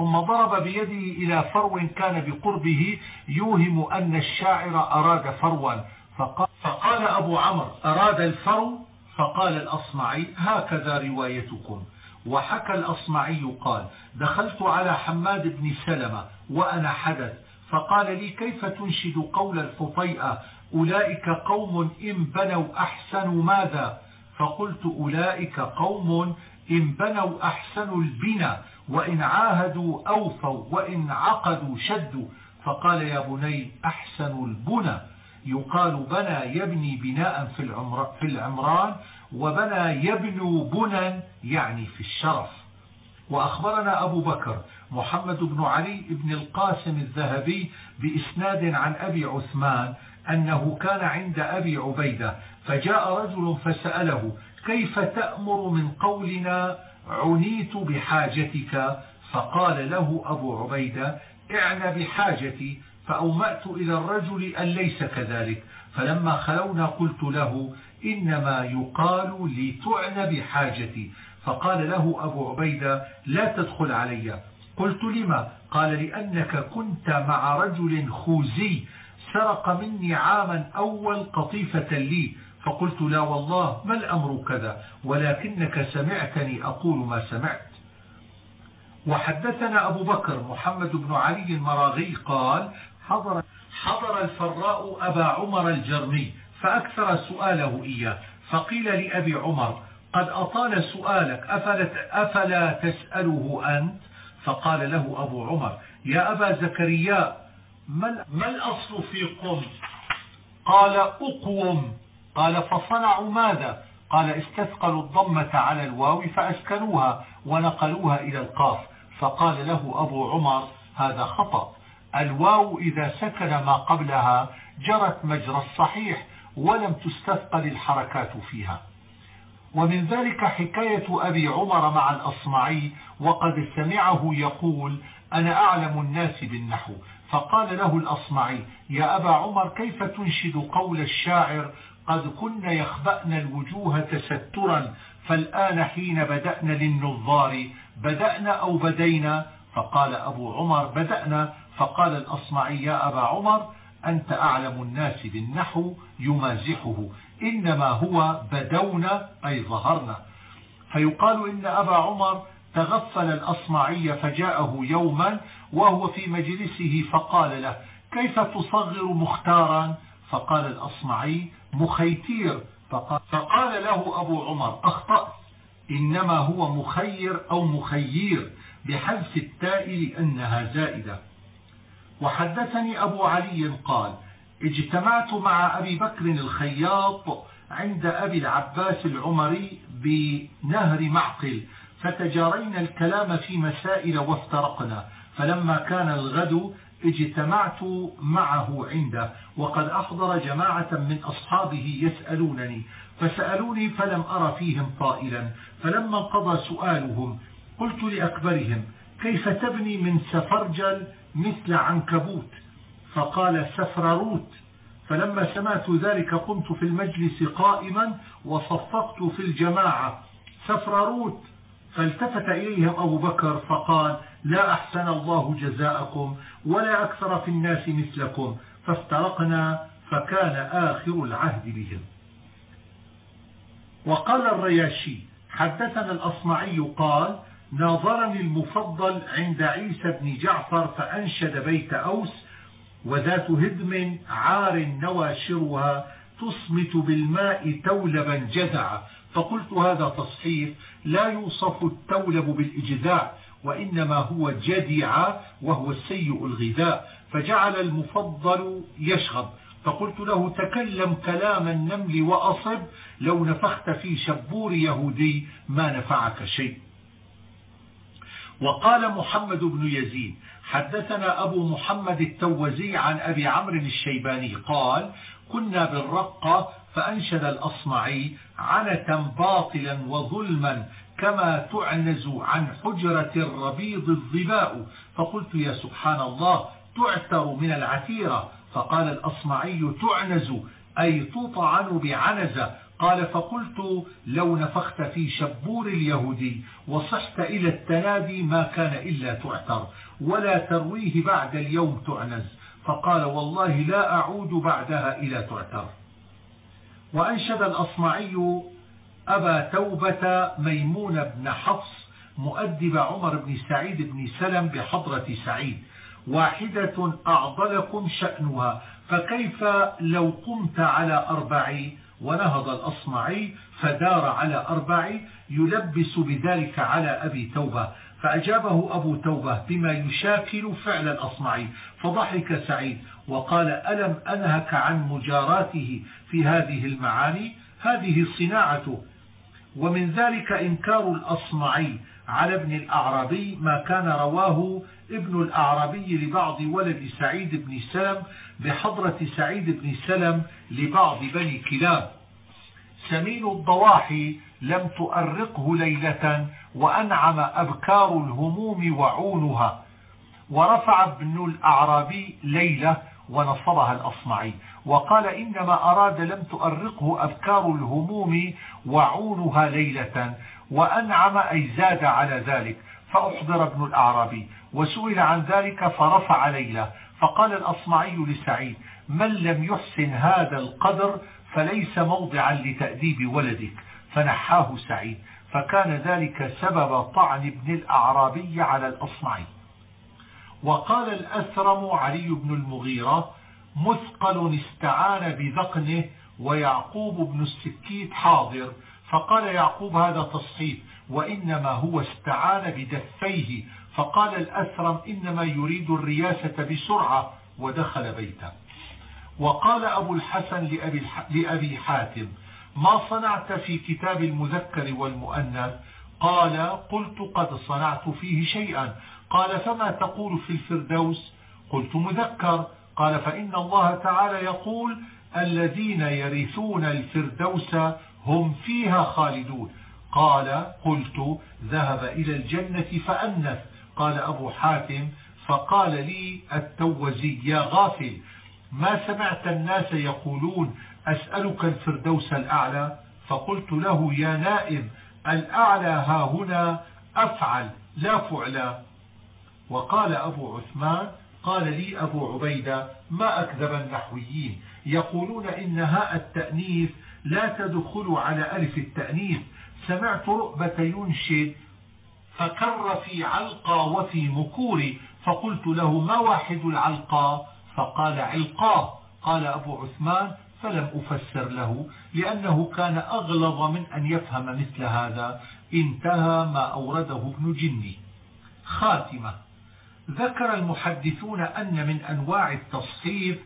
ثم ضرب بيده إلى فرو كان بقربه يوهم أن الشاعر أراد فروا. فقال, فقال أبو عمرو أراد الفرو؟ فقال الأصمعي هكذا روايتكم. وحكى الأصمعي قال دخلت على حماد بن سلمة وأنا حدث. فقال لي كيف تنشد قول الفطيئة أولئك قوم إن بنوا أحسنوا ماذا؟ فقلت أولئك قوم إن بنوا أحسنوا البنى وإن عاهدوا أوفوا وإن عقدوا شدوا. فقال يا بني أحسن البنى. يقال بنى يبني بناء في, العمر في العمران وبنى يبنو بنا يعني في الشرف. وأخبرنا أبو بكر محمد بن علي بن القاسم الذهبي بإسناد عن أبي عثمان أنه كان عند أبي عبيدة فجاء رجل فسأله كيف تأمر من قولنا عنيت بحاجتك فقال له أبو عبيدة اعن بحاجتي فأومأت إلى الرجل أن ليس كذلك. فلما خلونا قلت له إنما يقال لتعن بحاجتي. فقال له أبو عبيدة لا تدخل علي. قلت لما؟ قال لأنك كنت مع رجل خوزي سرق مني عاما أول قطيفة لي. فقلت لا والله ما الأمر كذا ولكنك سمعتني أقول ما سمعت. وحدثنا أبو بكر محمد بن علي المراغي قال حضر, حضر الفراء أبا عمر الجرمي فأكثر سؤاله إياه فقيل لأبي عمر قد أطال سؤالك أفلا, تسأله أنت؟ فقال له أبو عمر يا أبا زكريا ما الأصل في قم؟ قال أقوم. قال فصنعوا ماذا؟ قال استثقلوا الضمة على الواو فأسكنوها ونقلوها إلى القاف. فقال له أبو عمر هذا خطأ. الواو إذا سكن ما قبلها جرت مجرى الصحيح ولم تستثقل الحركات فيها. ومن ذلك حكاية أبي عمر مع الأصمعي وقد سمعه يقول أنا أعلم الناس بالنحو. فقال له الأصمعي يا أبا عمر كيف تنشد قول الشاعر قد كن يخبأن الوجوه تسترا فالآن حين بدأنا للنظار بدأنا أو بدينا؟ فقال أبو عمر بدأنا. فقال الأصمعي يا أبا عمر أنت أعلم الناس بالنحو يمازحه إنما هو بدونا أي ظهرنا. فيقال إن أبا عمر تغفل الأصمعي فجاءه يوما وهو في مجلسه فقال له كيف تصغر مختارا؟ فقال الأصمعي مخيتير. فقال له أبو عمر أخطأت إنما هو مخير أو مخيير بحذف التاء لأنها زائدة. وحدثني أبو علي قال اجتمعت مع أبي بكر الخياط عند أبي العباس العمري بنهر معقل فتجارينا الكلام في مسائل وافترقنا. فلما كان الغد اجتمعت معه عنده وقد أحضر جماعة من أصحابه يسألونني فسألوني فلم أر فيهم طائلا فلما انقضى سؤالهم قلت لأكبرهم كيف تبني من سفرجل مثل عنكبوت؟ فقال سفرروت. فلما سمعت ذلك قمت في المجلس قائما وصفقت في الجماعة سفرروت. فالتفت إليهم أبو بكر فقال لا أحسن الله جزاءكم ولا أكثر في الناس مثلكم. فافترقنا فكان آخر العهد بهم. وقال الرياشي حدثنا الأصمعي قال ناظرني المفضل عند عيسى بن جعفر فأنشد بيت أوس وذات هدم عار نواشرها تصمت بالماء تولبا جزع فقلت هذا تصحيح لا يوصف التولب بالإجذاع وإنما هو جدع وهو السيء الغذاء فجعل المفضل يشغب. فقلت له تكلم كلام النمل وأصب. لو نفخت في شبور يهودي ما نفعك شيء. وقال محمد بن يزيد حدثنا أبو محمد التوزي عن أبي عمرو الشيباني قال كنا بالرقة فأنشد الأصمعي عنة باطلا وظلما كما تعنز عن حجرة الربيض الظباء فقلت يا سبحان الله تعتر من العتيرة فقال الأصمعي تعنز أي تطعن بعنزة قال فقلت لو نفخت في شبور اليهودي وصحت إلى التنادي ما كان إلا تعتر ولا ترويه بعد اليوم تعنز. فقال والله لا أعود بعدها إلى تعتر. وأنشد الأصمعي أبا توبة ميمون بن حفص مؤدب عمر بن سعيد بن سلم بحضرة سعيد. واحدة أعضلكم شأنها فكيف لو قمت على أربع ونهض الأصمعي فدار على أربع يلبس بذلك على أبي توبة. فأجابه أبو توبة بما يشاكل فعل الأصمعي فضحك سعيد وقال ألم أنهك عن مجاراته في هذه المعاني؟ هذه صناعته. ومن ذلك إنكار الأصمعي على ابن الأعرابي ما كان رواه ابن الأعرابي لبعض ولد سعيد بن سلم بحضرة سعيد بن سلم لبعض بني كلاب. سمين الضواحي لم تؤرقه ليلة وأنعم أبكار الهموم وعونها. ورفع ابن الأعرابي ليلة ونصبها الأصمعي. وقال إنما أراد لم تؤرقه أبكار الهموم وعونها ليلة وأنعم أي زاد على ذلك. فأحضر ابن الأعرابي وسئل عن ذلك فرفع ليلة. فقال الأصمعي لسعيد من لم يحسن هذا القدر فليس موضعا لتأديب ولدك. فنحاه سعيد. فكان ذلك سبب طعن ابن الأعرابي على الأصمعي. وقال الأثرم علي بن المغيرة مثقل استعان بذقنه ويعقوب بن السكيت حاضر. فقال يعقوب هذا تصحيف وإنما هو استعان بدفيه. فقال الأثرم إنما يريد الرياسة بسرعة ودخل بيته. وقال أبو الحسن لأبي, لأبي حاتم ما صنعت في كتاب المذكر والمؤنث؟ قال قلت قد صنعت فيه شيئا. قال فما تقول في الفردوس؟ قلت مذكر. قال فإن الله تعالى يقول الذين يرثون الفردوس هم فيها خالدون. قال قلت ذهب إلى الجنة فأنث. قال أبو حاتم فقال لي التوزي يا غافل ما سمعت الناس يقولون أسألك الفردوس الأعلى؟ فقلت له يا نائم الأعلى ها هنا أفعل لا فعلا. وقال أبو عثمان قال لي أبو عبيدة ما أكذب النحويين يقولون إن هاء التأنيث لا تدخل على ألف التأنيث. سمعت رؤبة ينشد فكر في علقى وفي مكور فقلت له ما واحد العلقى؟ فقال علقاه. قال أبو عثمان فلم أفسر له لأنه كان أغلظ من أن يفهم مثل هذا. انتهى ما أورده ابن جني. خاتمة. ذكر المحدثون أن من أنواع التصحيف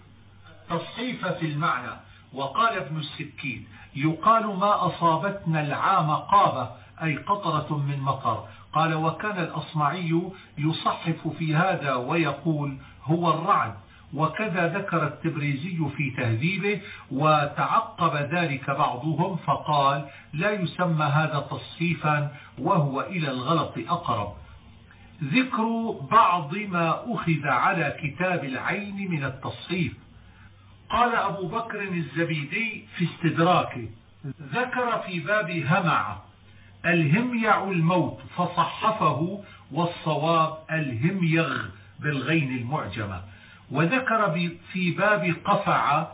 تصحيف في المعنى. وقال ابن السكين يقال ما أصابتنا العام قابة أي قطرة من مطر. قال وكان الأصمعي يصحف في هذا ويقول هو الرعد. وكذا ذكر التبريزي في تهذيبه وتعقب ذلك بعضهم فقال لا يسمى هذا تصحيفا وهو إلى الغلط أقرب. ذكر بعض ما أخذ على كتاب العين من التصحيف. قال أبو بكر الزبيدي في استدراكه ذكر في باب همع الهميع الموت فصحفه والصواب الهميغ بالغين المعجمة. وذكر في باب قفع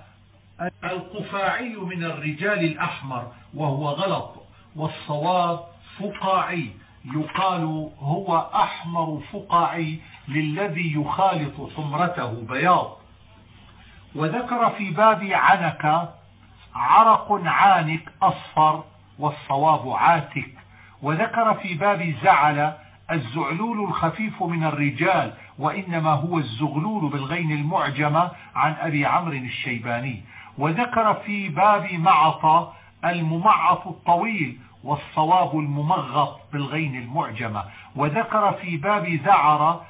القفاعي من الرجال الأحمر وهو غلط والصواب فقاعي. يقال هو أحمر فقاعي للذي يخالط حمرته بياض. وذكر في باب عنك عرق عانك أصفر والصواب عاتك وذكر في باب زعل الزعلول الخفيف من الرجال وإنما هو الزغلول بالغين المعجمة عن أبي عمرو الشيباني. وذكر في باب معط الممعط الطويل والصواب الممغط بالغين المعجمة. وذكر في باب ذعر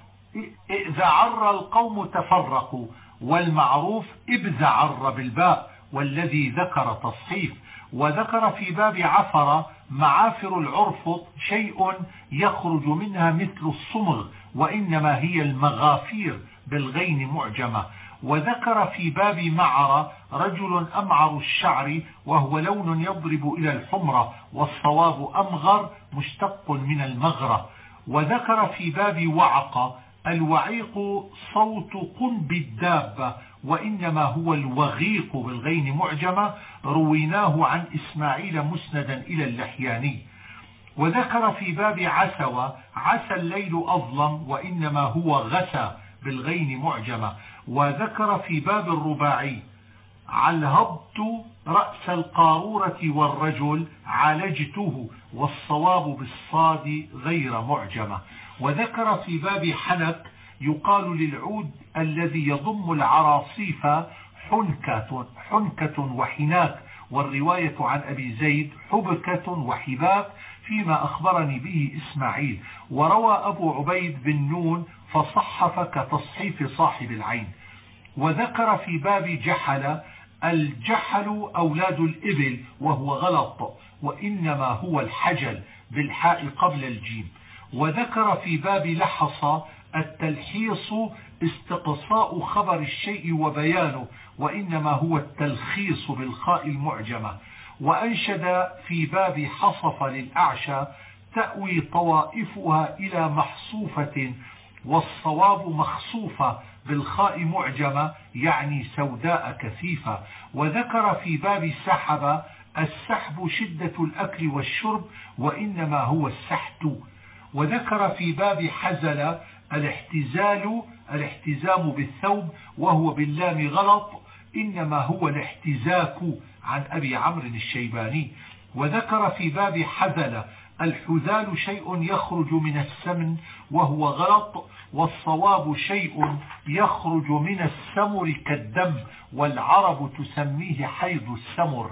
ذعر القوم تفرقوا والمعروف ابزعر بالباء والذي ذكر تصحيف. وذكر في باب عفر معافر العرفط شيء يخرج منها مثل الصمغ وإنما هي المغافير بالغين معجمة. وذكر في باب معر رجل أمعر الشعر وهو لون يضرب إلى الحمرة والصواب أمغر مشتق من المغرة. وذكر في باب وعق الوعيق صوت قنب الدابة وإنما هو الوغيق بالغين معجمة رويناه عن إسماعيل مسندا إلى اللحياني. وذكر في باب عسوى عسى الليل أظلم وإنما هو غسى بالغين معجمة. وذكر في باب الرباعي علهبت رأس القارورة والرجل عالجته والصواب بالصاد غير معجمة. وذكر في باب حنك يقال للعود الذي يضم العراصيف حنكة, حنكة وحناك. والرواية عن أبي زيد حبكة وحباك فيما أخبرني به إسماعيل. وروى أبو عبيد بن نون فصحف كتصحيف صاحب العين. وذكر في باب جحل الجحل أولاد الإبل وهو غلط وإنما هو الحجل بالحاء قبل الجيم. وذكر في باب لحص التلحيص استقصاء خبر الشيء وبيانه وإنما هو التلخيص بالخاء المعجمة. وأنشد في باب حصف للأعشى تأوي طوائفها إلى محصوفة والصواب مخصوفة بالخاء معجمة يعني سوداء كثيفة. وذكر في باب سحب السحب شدة الأكل والشرب وإنما هو السحت. وذكر في باب حزل الاحتزال الاحتزام بالثوب وهو باللام غلط إنما هو الاحتزاك عن أبي عمرو الشيباني. وذكر في باب حذل الحذال شيء يخرج من السمن وهو غلط والصواب شيء يخرج من السمر كالدم والعرب تسميه حيض السمر.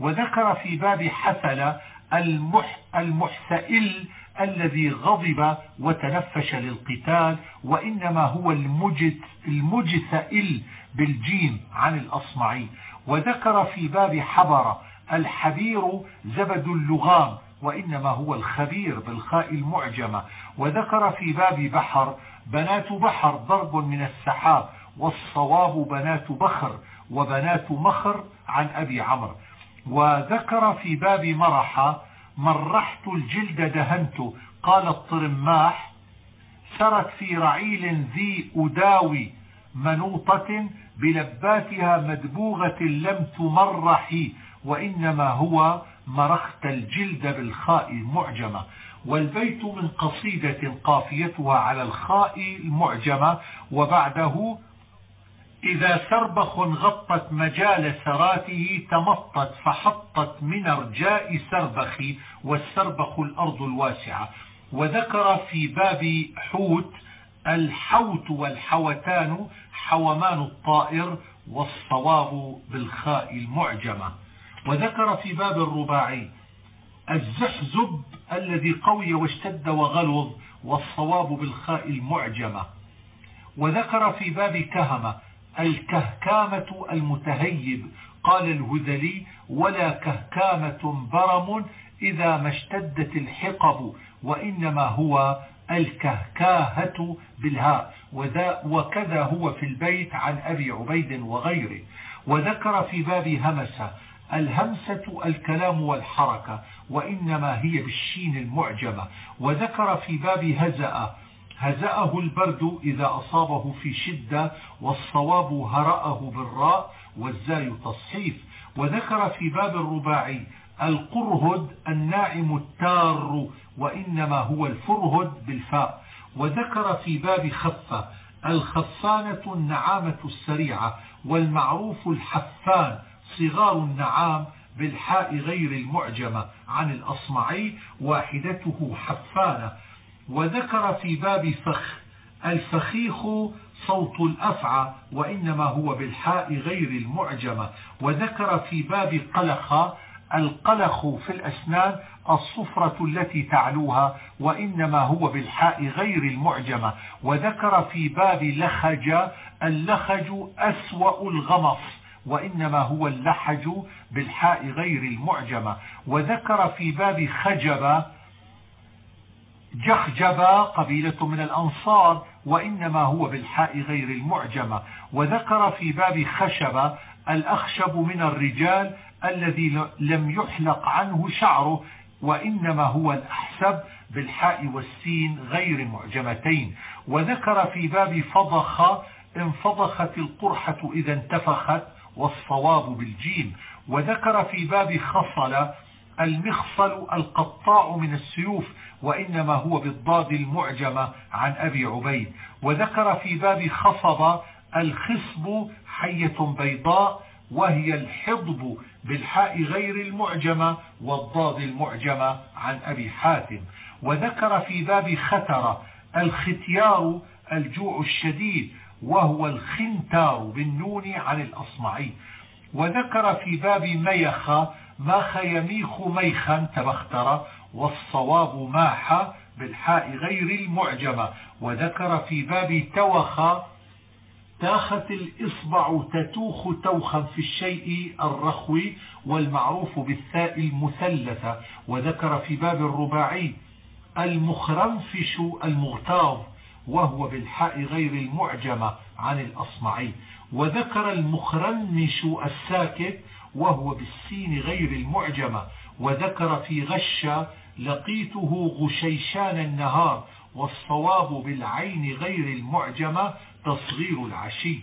وذكر في باب حثل المح المحتئل الذي غضب وتنفش للقتال وإنما هو المجت المجتئل بالجيم عن الأصمعي. وذكر في باب حبر الحبير زبد اللغام وإنما هو الخبير بالخاء المعجمة. وذكر في باب بحر بنات بحر ضرب من السحاب والصواب بنات بخر وبنات مخر عن أبي عمرو. وذكر في باب مرحة مرحت الجلد دهنت قال الطرماح سرت في رعيل ذي أداوي منوطة بلباتها مدبوغة لم تمرحي وإنما هو مرخت الجلد بالخاء المعجمة والبيت من قصيدة قافيتها على الخاء المعجمة وبعده إذا سربخ غطت مجال سراته تمطت فحطت من أرجاء سربخ والسربخ الأرض الواسعة. وذكر في باب حوت الحوت والحوتان حومان الطائر والصواب بالخاء المعجمة. وذكر في باب الرباعي الزحزب الذي قوي واشتد وغلظ والصواب بالخاء المعجمة. وذكر في باب كهمة الكهكامة المتهيب. قال الهذلي ولا كهكامة برم إذا ما اشتدت الحقب وإنما هو الكهكاهة بالهاء. وكذا هو في البيت عن أبي عبيد وغيره. وذكر في باب همسة الهمسة الكلام والحركة وإنما هي بالشين المعجمة. وذكر في باب هزأ هزأه البرد إذا أصابه في شدة والصواب هرأه بالراء والزاي تصحيف. وذكر في باب الرباعي القرهد الناعم التار وإنما هو الفرهد بالفاء. وذكر في باب خفة الخفانة النعامة السريعة والمعروف الحفان صغار النعام بالحاء غير المعجمة عن الأصمعي واحدته حفانة. وذكر في باب فخ الفخيخ صوت الأفعى وإنما هو بالحاء غير المعجمة وذكر في باب قلخ القلخ في الأسنان الصفرة التي تعلوها وإنما هو بالحاء غير المعجمة وذكر في باب لخج اللخج أسوأ الغمص. وإنما هو اللحج بالحاء غير المعجمة وذكر في باب خجب جخجب قبيلة من الأنصار وإنما هو بالحاء غير المعجمة وذكر في باب خشب الأخشب من الرجال الذي لم يحلق عنه شعره وإنما هو الأحسب بالحاء والسين غير معجمتين. وذكر في باب فضخ انفضخت القرحة إذا انتفخت والصواب بالجيم وذكر في باب خصل المخصل القطاع من السيوف وإنما هو بالضاد المعجمة عن أبي عبيد. وذكر في باب خصب الخصب حية بيضاء وهي الحضب بالحاء غير المعجمة والضاد المعجمة عن أبي حاتم. وذكر في باب ختر الختيار الجوع الشديد وهو الخنتار بالنون عن الأصمعي. وذكر في باب ميخ ماخ يميخ ميخا تبختر والصواب ماح بالحاء غير المعجمة وذكر في باب توخ تاخت الإصبع تتوخ توخا في الشيء الرخوي والمعروف بالثاء المثلثة وذكر في باب الرباعي المخرنفش المغتاظ وهو بالحاء غير المعجمة عن الأصمعي. وذكر المخرنش الساكت وهو بالسين غير المعجمة. وذكر في غش لقيته غشيشان النهار والصواب بالعين غير المعجمة تصغير العشي.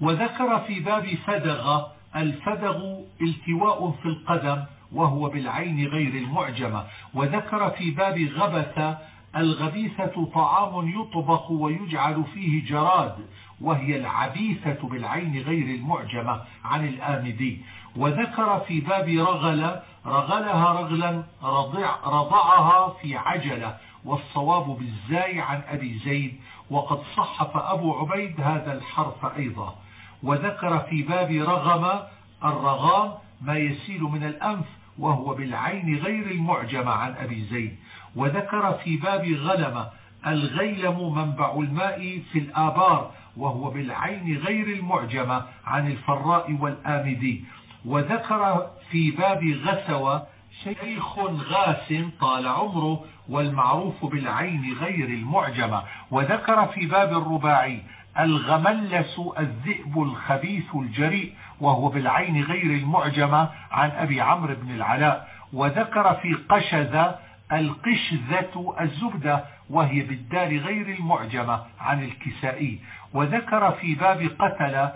وذكر في باب فدغ الفدغ التواء في القدم وهو بالعين غير المعجمة. وذكر في باب غبث الغبيثة طعام يطبخ ويجعل فيه جراد وهي العبيثة بالعين غير المعجمة عن الآمدي. وذكر في باب رغل رغلها رغلا رضع رضعها في عجلة. والصواب بالزاي عن أبي زيد. وقد صحف أبو عبيد هذا الحرف أيضا. وذكر في باب رغم الرغام ما يسيل من الأنف وهو بالعين غير المعجمة عن أبي زيد. وذكر في باب غلم الغيلم منبع الماء في الآبار وهو بالعين غير المعجمة عن الفراء والآمدي وذكر في باب غسوة شيخ غاس طال عمره والمعروف بالعين غير المعجمة. وذكر في باب الرباعي الغملس الذئب الخبيث الجريء وهو بالعين غير المعجمة عن أبي عمرو بن العلاء. وذكر في قشذ القشذة الزبدة وهي بالدال غير المعجمة عن الكسائي وذكر في باب قتل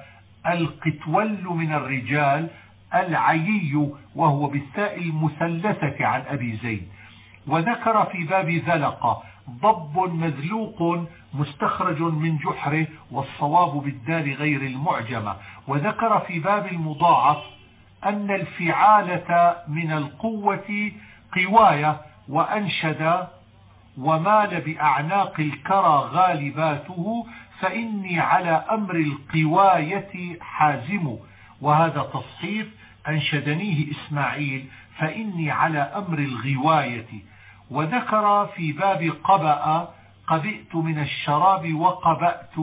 القتول من الرجال العيي وهو بالتاء المثلثة عن أبي زيد. وذكر في باب ذلق ضب مذلوق مستخرج من جحره والصواب بالدال غير المعجمة. وذكر في باب المضاعف أن الفعالة من القوة قواية وأنشد ومال بأعناق الكرى غالباته فإني على أمر القواية حازم. وهذا تصحيف أنشدنيه إسماعيل فإني على أمر الغواية. وذكر في باب قبأ قبئت من الشراب وقبأت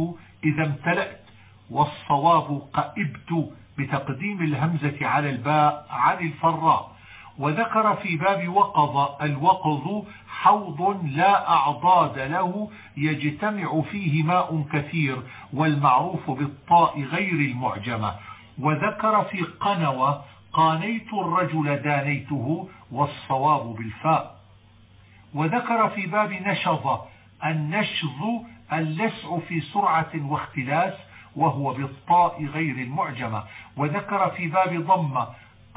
إذا امتلأت والصواب قئبت بتقديم الهمزة على الباء عن الفراء. وذكر في باب وقض الوقظ حوض لا أعضاد له يجتمع فيه ماء كثير والمعروف بالطاء غير المعجمة. وذكر في قنوة قانيت الرجل دانيته والصواب بالفاء. وذكر في باب نشظ النشظ اللسع في سرعة واختلاس وهو بالطاء غير المعجمة. وذكر في باب ضم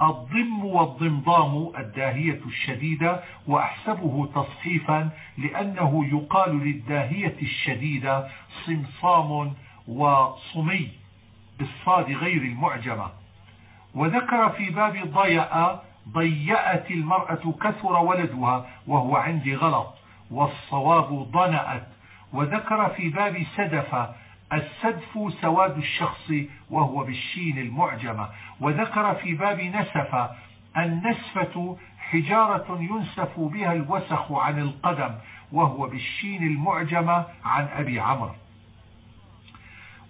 الضم والضمضام الداهية الشديدة وأحسبه تصحيفا لأنه يقال للداهية الشديدة صمصام وصمي بالصاد غير المعجمة. وذكر في باب ضيأ ضيأت المرأة كثر ولدها وهو عندي غلط والصواب ضنأت. وذكر في باب سدف السدف سواد الشخص وهو بالشين المعجمة. وذكر في باب نسف النسفة حجارة ينسف بها الوسخ عن القدم وهو بالشين المعجمة عن أبي عمرو.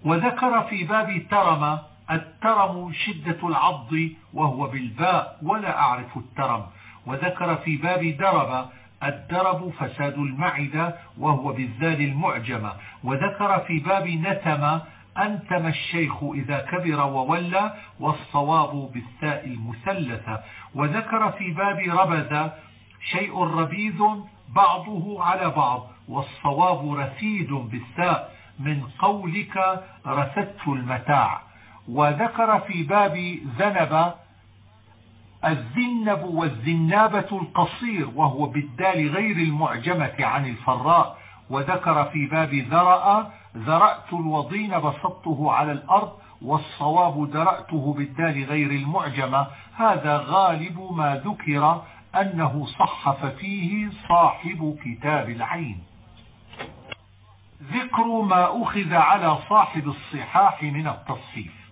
وذكر في باب ترم الترم شدة العض وهو بالباء ولا أعرف الترم. وذكر في باب درب الدرب فساد المعدة وهو بالذال المعجمة وذكر في باب نتم أنتم الشيخ إذا كبر وولى والصواب بالثاء المثلثة وذكر في باب ربذ شيء ربيذ بعضه على بعض والصواب رفيد بالثاء من قولك رثدت المتاع. وذكر في باب ذنب الذنب والذنابة القصير وهو بالدال غير المعجمة عن الفراء. وذكر في باب ذرأ ذرأت الوضين بسطته على الأرض والصواب درأته بالدال غير المعجمة. هذا غالب ما ذكر أنه صحف فيه صاحب كتاب العين. ذكر ما أخذ على صاحب الصحاح من التصحيف.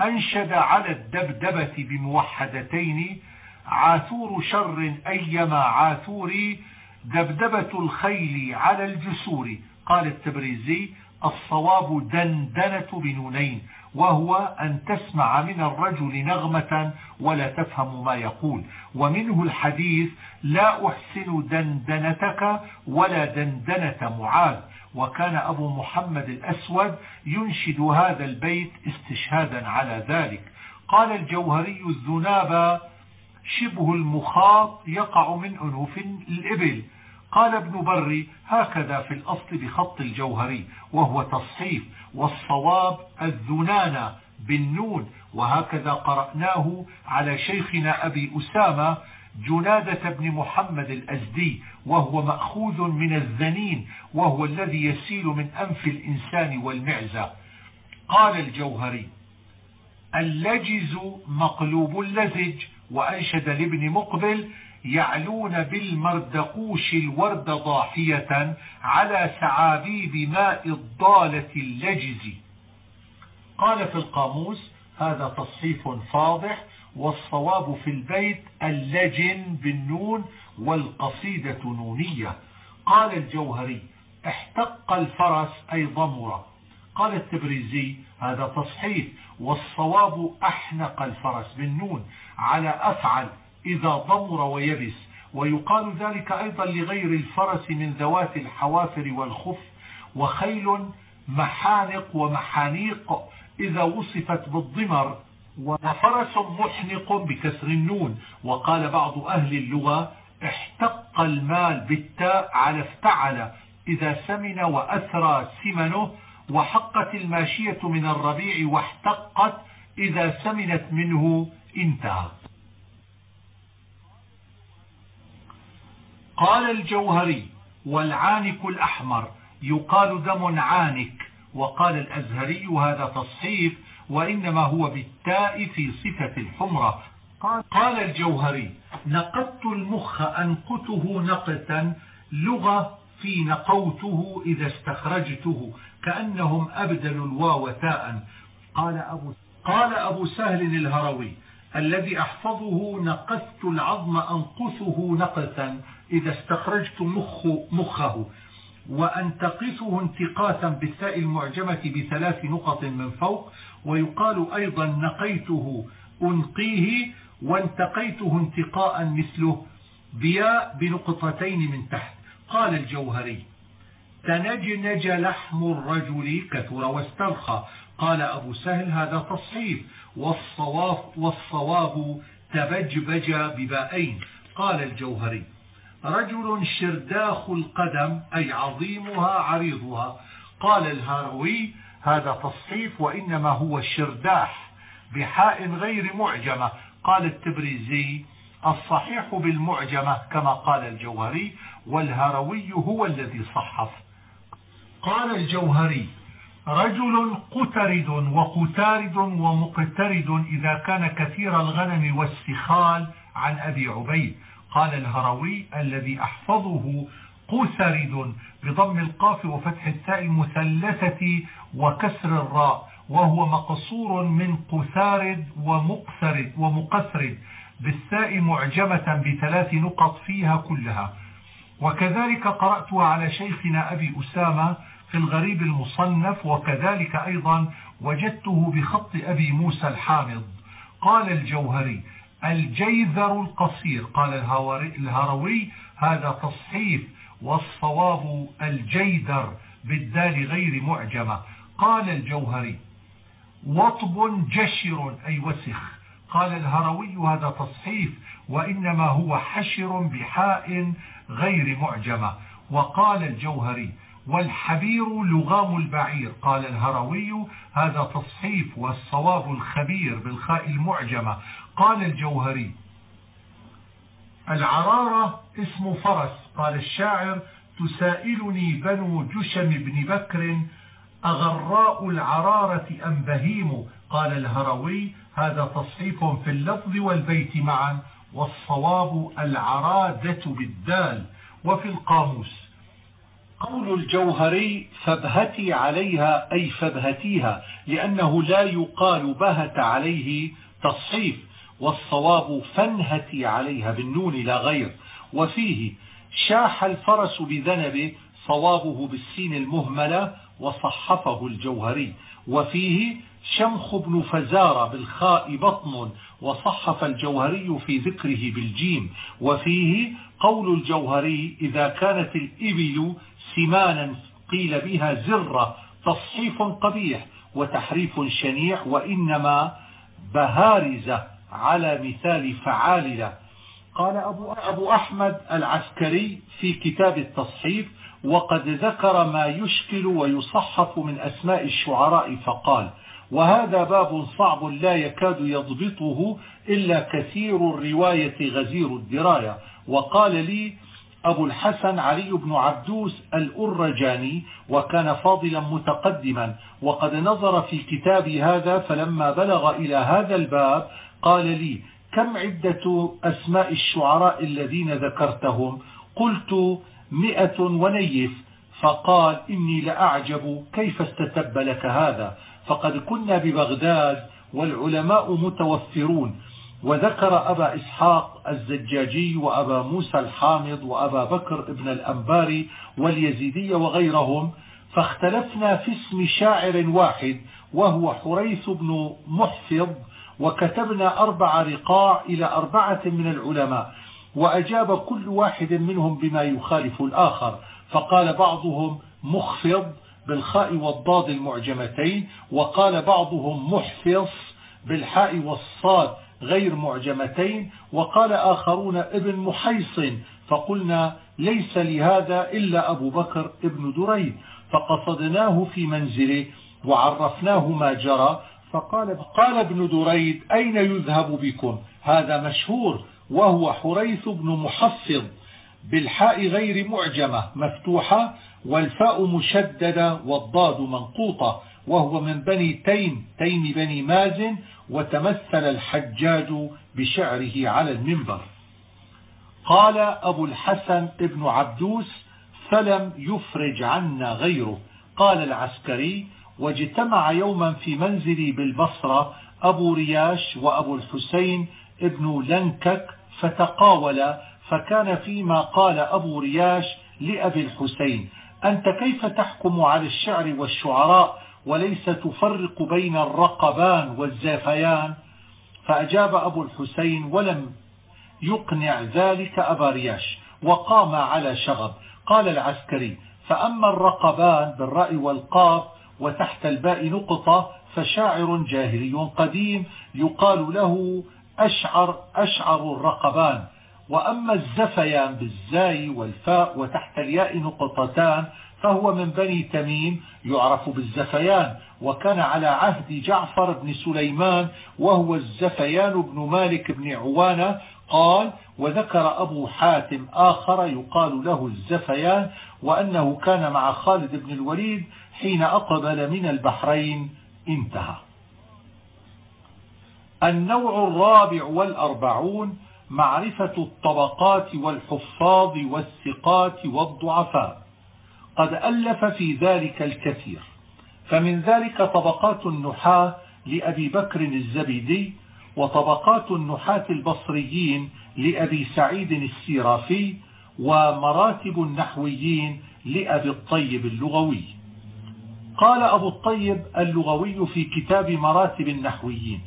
أنشد على الدبدبة بموحدتين عاثور شر أيما عاثور دبدبة الخيل على الجسور. قال التبريزي الصواب دندنة بنونين وهو أن تسمع من الرجل نغمة ولا تفهم ما يقول. ومنه الحديث لا أحسن دندنتك ولا دندنة معاذ. وكان أبو محمد الأسود ينشد هذا البيت استشهادا على ذلك. قال الجوهري الذناب شبه المخاط يقع من أنوف الإبل. قال ابن بري هكذا في الأصل بخط الجوهري وهو تصحيف والصواب الذنانة بالنون. وهكذا قرأناه على شيخنا أبي أسامة جنادة بن محمد الأزدي وهو مأخوذ من الذنين وهو الذي يسيل من أنف الإنسان والمعزة. قال الجوهري اللجز مقلوب اللزج وأنشد لابن مقبل يعلون بالمردقوش الورد ضاحية على سعابيب ماء الضالة اللجز. قال في القاموس هذا تصحيف فاضح والصواب في البيت اللجن بالنون والقصيدة نونية. قال الجوهري احتق الفرس أي ضمر. قال التبريزي هذا تصحيح والصواب أحنق الفرس بالنون. على أفعل إذا ضمر ويبس. ويقال ذلك أيضا لغير الفرس من ذوات الحوافر والخف. وخيل محانق ومحانيق إذا وصفت بالضمر وفرس محنق بكسر النون. وقال بعض أهل اللغة احتق المال بالتاء على افتعل. إذا سمن وأثرى سمنه وحقت الماشية من الربيع واحتقت. إذا سمنت منه انتهى. قال الجوهري والعانك الأحمر يقال دم عانك وقال الأزهري هذا تصحيف وإنما هو بالتاء في صفة الحمرة. قال الجوهري نقدت المخ أنقته نقتا لغة في نقوته إذا استخرجته كأنهم أبدلوا الواو تاء. قال أبو, قال أبو سهل الهروي الذي أحفظه نقصت العظم أنقصه نقصا إذا استخرجت مخ مخه. وأنتقصه انتقاثا بالتاء المعجمة بثلاث نقط من فوق ويقال أيضا نقيته أنقيه وانتقيته انتقاء مثله بياء بنقطتين من تحت. قال الجوهري تنجنج لحم الرجل كثر واسترخى قال أبو سهل هذا تصحيف والصواب, والصواب تبجبج ببائين قال الجوهري رجل شرداخ القدم أي عظيمها عريضها قال الهاروي هذا تصحيف وإنما هو شرداح بحاء غير معجمة. قال التبريزي الصحيح بالمعجمة كما قال الجوهري والهروي هو الذي صحف. قال الجوهري رجل قترد وقتارد ومقترد إذا كان كثير الغنم والسخال عن أبي عبيد. قال الهروي الذي أحفظه قسرد بضم القاف وفتح التاء المثلثة وكسر الراء وهو مقصور من قسارد ومقسرد ومقسرد بالساء معجمة بثلاث نقط فيها كلها. وكذلك قرأتها على شيخنا أبي أسامة في الغريب المصنف وكذلك أيضا وجدته بخط أبي موسى الحامض. قال الجوهري الجيذر القصير. قال الهروي هذا تصحيف والصواب الجيدر بالدال غير معجمة. قال الجوهري وطب جشر أي وسخ. قال الهروي هذا تصحيف وإنما هو حشر بحاء غير معجمة. وقال الجوهري والحبير لغام البعير. قال الهروي هذا تصحيف والصواب الخبير بالخاء المعجمة. قال الجوهري العرارة اسم فرس. قال الشاعر تسائلني بنو جشم بن بكر أغراء العرارة أم بهيم؟ قال الهروي هذا تصحيف في اللفظ والبيت معا. والصواب العرادة بالدال. وفي القاموس. قول الجوهري فابهتي عليها أي فابهتيها لأنه لا يقال بهت عليه تصحيف. والصواب فانهتي عليها بالنون لا غير. وفيه شاح الفرس بذنبه صوابه بالسين المهملة وصحفه الجوهري. وفيه شمخ بن فزارة بالخاء بطن وصحف الجوهري في ذكره بالجيم. وفيه قول الجوهري إذا كانت الإبل سمانا قيل بها زرة تصحيف قبيح وتحريف شنيع وإنما بهارزة على مثال فعاللة. قال أبو, أبو أحمد العسكري في كتاب التصحيف وقد ذكر ما يشكل ويصحف من أسماء الشعراء فقال وهذا باب صعب لا يكاد يضبطه إلا كثير الرواية غزير الدراية وقال لي أبو الحسن علي بن عبدوس الأرجاني وكان فاضلا متقدما وقد نظر في كتاب هذا فلما بلغ إلى هذا الباب قال لي كم عدة أسماء الشعراء الذين ذكرتهم؟ قلت مئة ونيف. فقال إني لأعجب كيف استتب لك هذا؟ فقد كنا ببغداد والعلماء متوفرون. وذكر أبا إسحاق الزجاجي وأبا موسى الحامض وأبا بكر ابن الأنباري واليزيدي وغيرهم فاختلفنا في اسم شاعر واحد وهو حريث بن محفظ وكتبنا أربع رقاع إلى أربعة من العلماء وأجاب كل واحد منهم بما يخالف الآخر. فقال بعضهم مخفض بالخاء والضاد المعجمتين وقال بعضهم محفظ بالحاء والصاد غير معجمتين وقال آخرون ابن محيصن فقلنا ليس لهذا إلا أبو بكر ابن دريد. فقصدناه في منزله وعرفناه ما جرى فقال قال ابن دريد أين يذهب بكم؟ هذا مشهور وهو حريث بن محفظ بالحاء غير معجمة مفتوحة والفاء مشددة والضاد منقوطة وهو من بني تيم تيم بني مازن وتمثل الحجاج بشعره على المنبر. قال أبو الحسن ابن عبدوس فلم يفرج عنا غيره. قال العسكري واجتمع يوما في منزلي بالبصرة أبو رياش وأبو الحسين ابن لنكك فتقاولا فكان فيما قال أبو رياش لأبي الحسين أنت كيف تحكم على الشعر والشعراء وليس تفرق بين الرقبان والزافيان؟ فأجاب أبو الحسين ولم يقنع ذلك أبا رياش وقام على شغب. قال العسكري فأما الرقبان بالراء والقاف وتحت الباء نقطة فشاعر جاهلي قديم يقال له أشعر, أشعر الرقبان. وأما الزفيان بالزاي والفاء وتحت الياء نقطتان فهو من بني تميم يعرف بالزفيان. وكان على عهد جعفر بن سليمان وهو الزفيان بن مالك بن عوانة قال وذكر أبو حاتم آخر يقال له الزفيان وأنه كان مع خالد بن الوليد حين أقبل من البحرين انتهى. النوع الرابع والأربعون معرفة الطبقات والحفاظ والثقات والضعفاء. قد ألف في ذلك الكثير. فمن ذلك طبقات النحاة لأبي بكر الزبيدي وطبقات النحاة البصريين لأبي سعيد السيرافي ومراتب النحويين لأبي الطيب اللغوي. قال أبو الطيب اللغوي في كتاب مراتب النحويين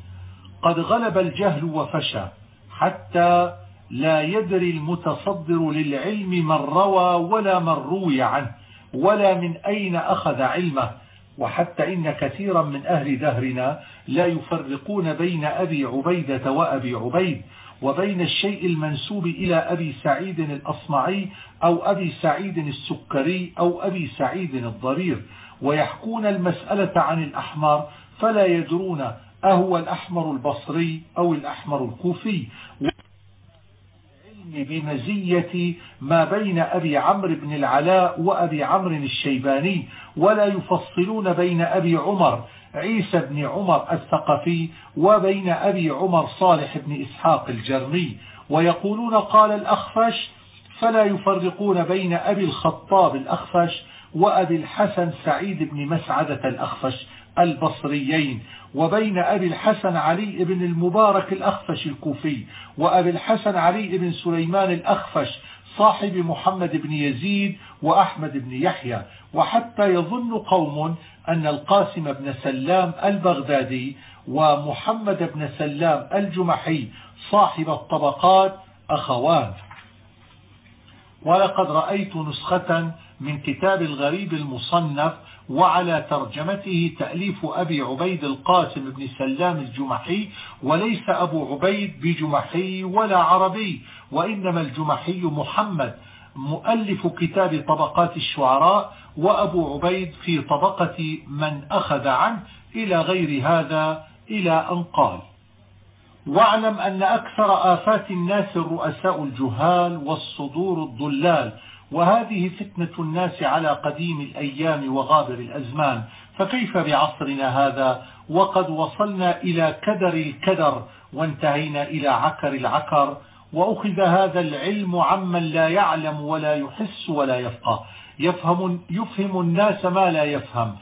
قد غلب الجهل وفشى حتى لا يدري المتصدر للعلم من روى ولا من روي عنه ولا من أين أخذ علمه وحتى إن كثيرا من أهل دهرنا لا يفرقون بين أبي عبيدة وأبي عبيد وبين الشيء المنسوب إلى أبي سعيد الأصمعي أو أبي سعيد السكري أو أبي سعيد الضرير. ويحكون المسألة عن الأحمر فلا يدرون أهو الأحمر البصري أو الأحمر الكوفي. بمزية ما بين أبي عمرو بن العلاء وأبي عمرو الشيباني ولا يفصلون بين أبي عمر عيسى بن عمر الثقفي وبين أبي عمر صالح بن إسحاق الجرمي. ويقولون قال الأخفش فلا يفرقون بين أبي الخطاب الأخفش وأبي الحسن سعيد بن مسعدة الأخفش البصريين وبين أبي الحسن علي بن المبارك الأخفش الكوفي وأبي الحسن علي بن سليمان الأخفش صاحب محمد بن يزيد وأحمد بن يحيى. وحتى يظن قوم أن القاسم بن سلام البغدادي ومحمد بن سلام الجمحي صاحب الطبقات أخوان. ولقد رأيت نسخة من كتاب الغريب المصنف وعلى ترجمته تأليف أبي عبيد القاسم بن سلام الجمحي وليس أبو عبيد بجمحي ولا عربي وإنما الجمحي محمد مؤلف كتاب طبقات الشعراء وأبو عبيد في طبقة من أخذ عنه إلى غير هذا إلى أن قال واعلم أن أكثر آفات الناس الرؤساء الجهال والصدور الضلال وهذه فتنة الناس على قديم الأيام وغابر الأزمان فكيف بعصرنا هذا؟ وقد وصلنا إلى كدر الكدر وانتهينا إلى عكر العكر وأخذ هذا العلم عمن لا يعلم ولا يحس ولا يفقه. يفهم, يفهم الناس ما لا يفهم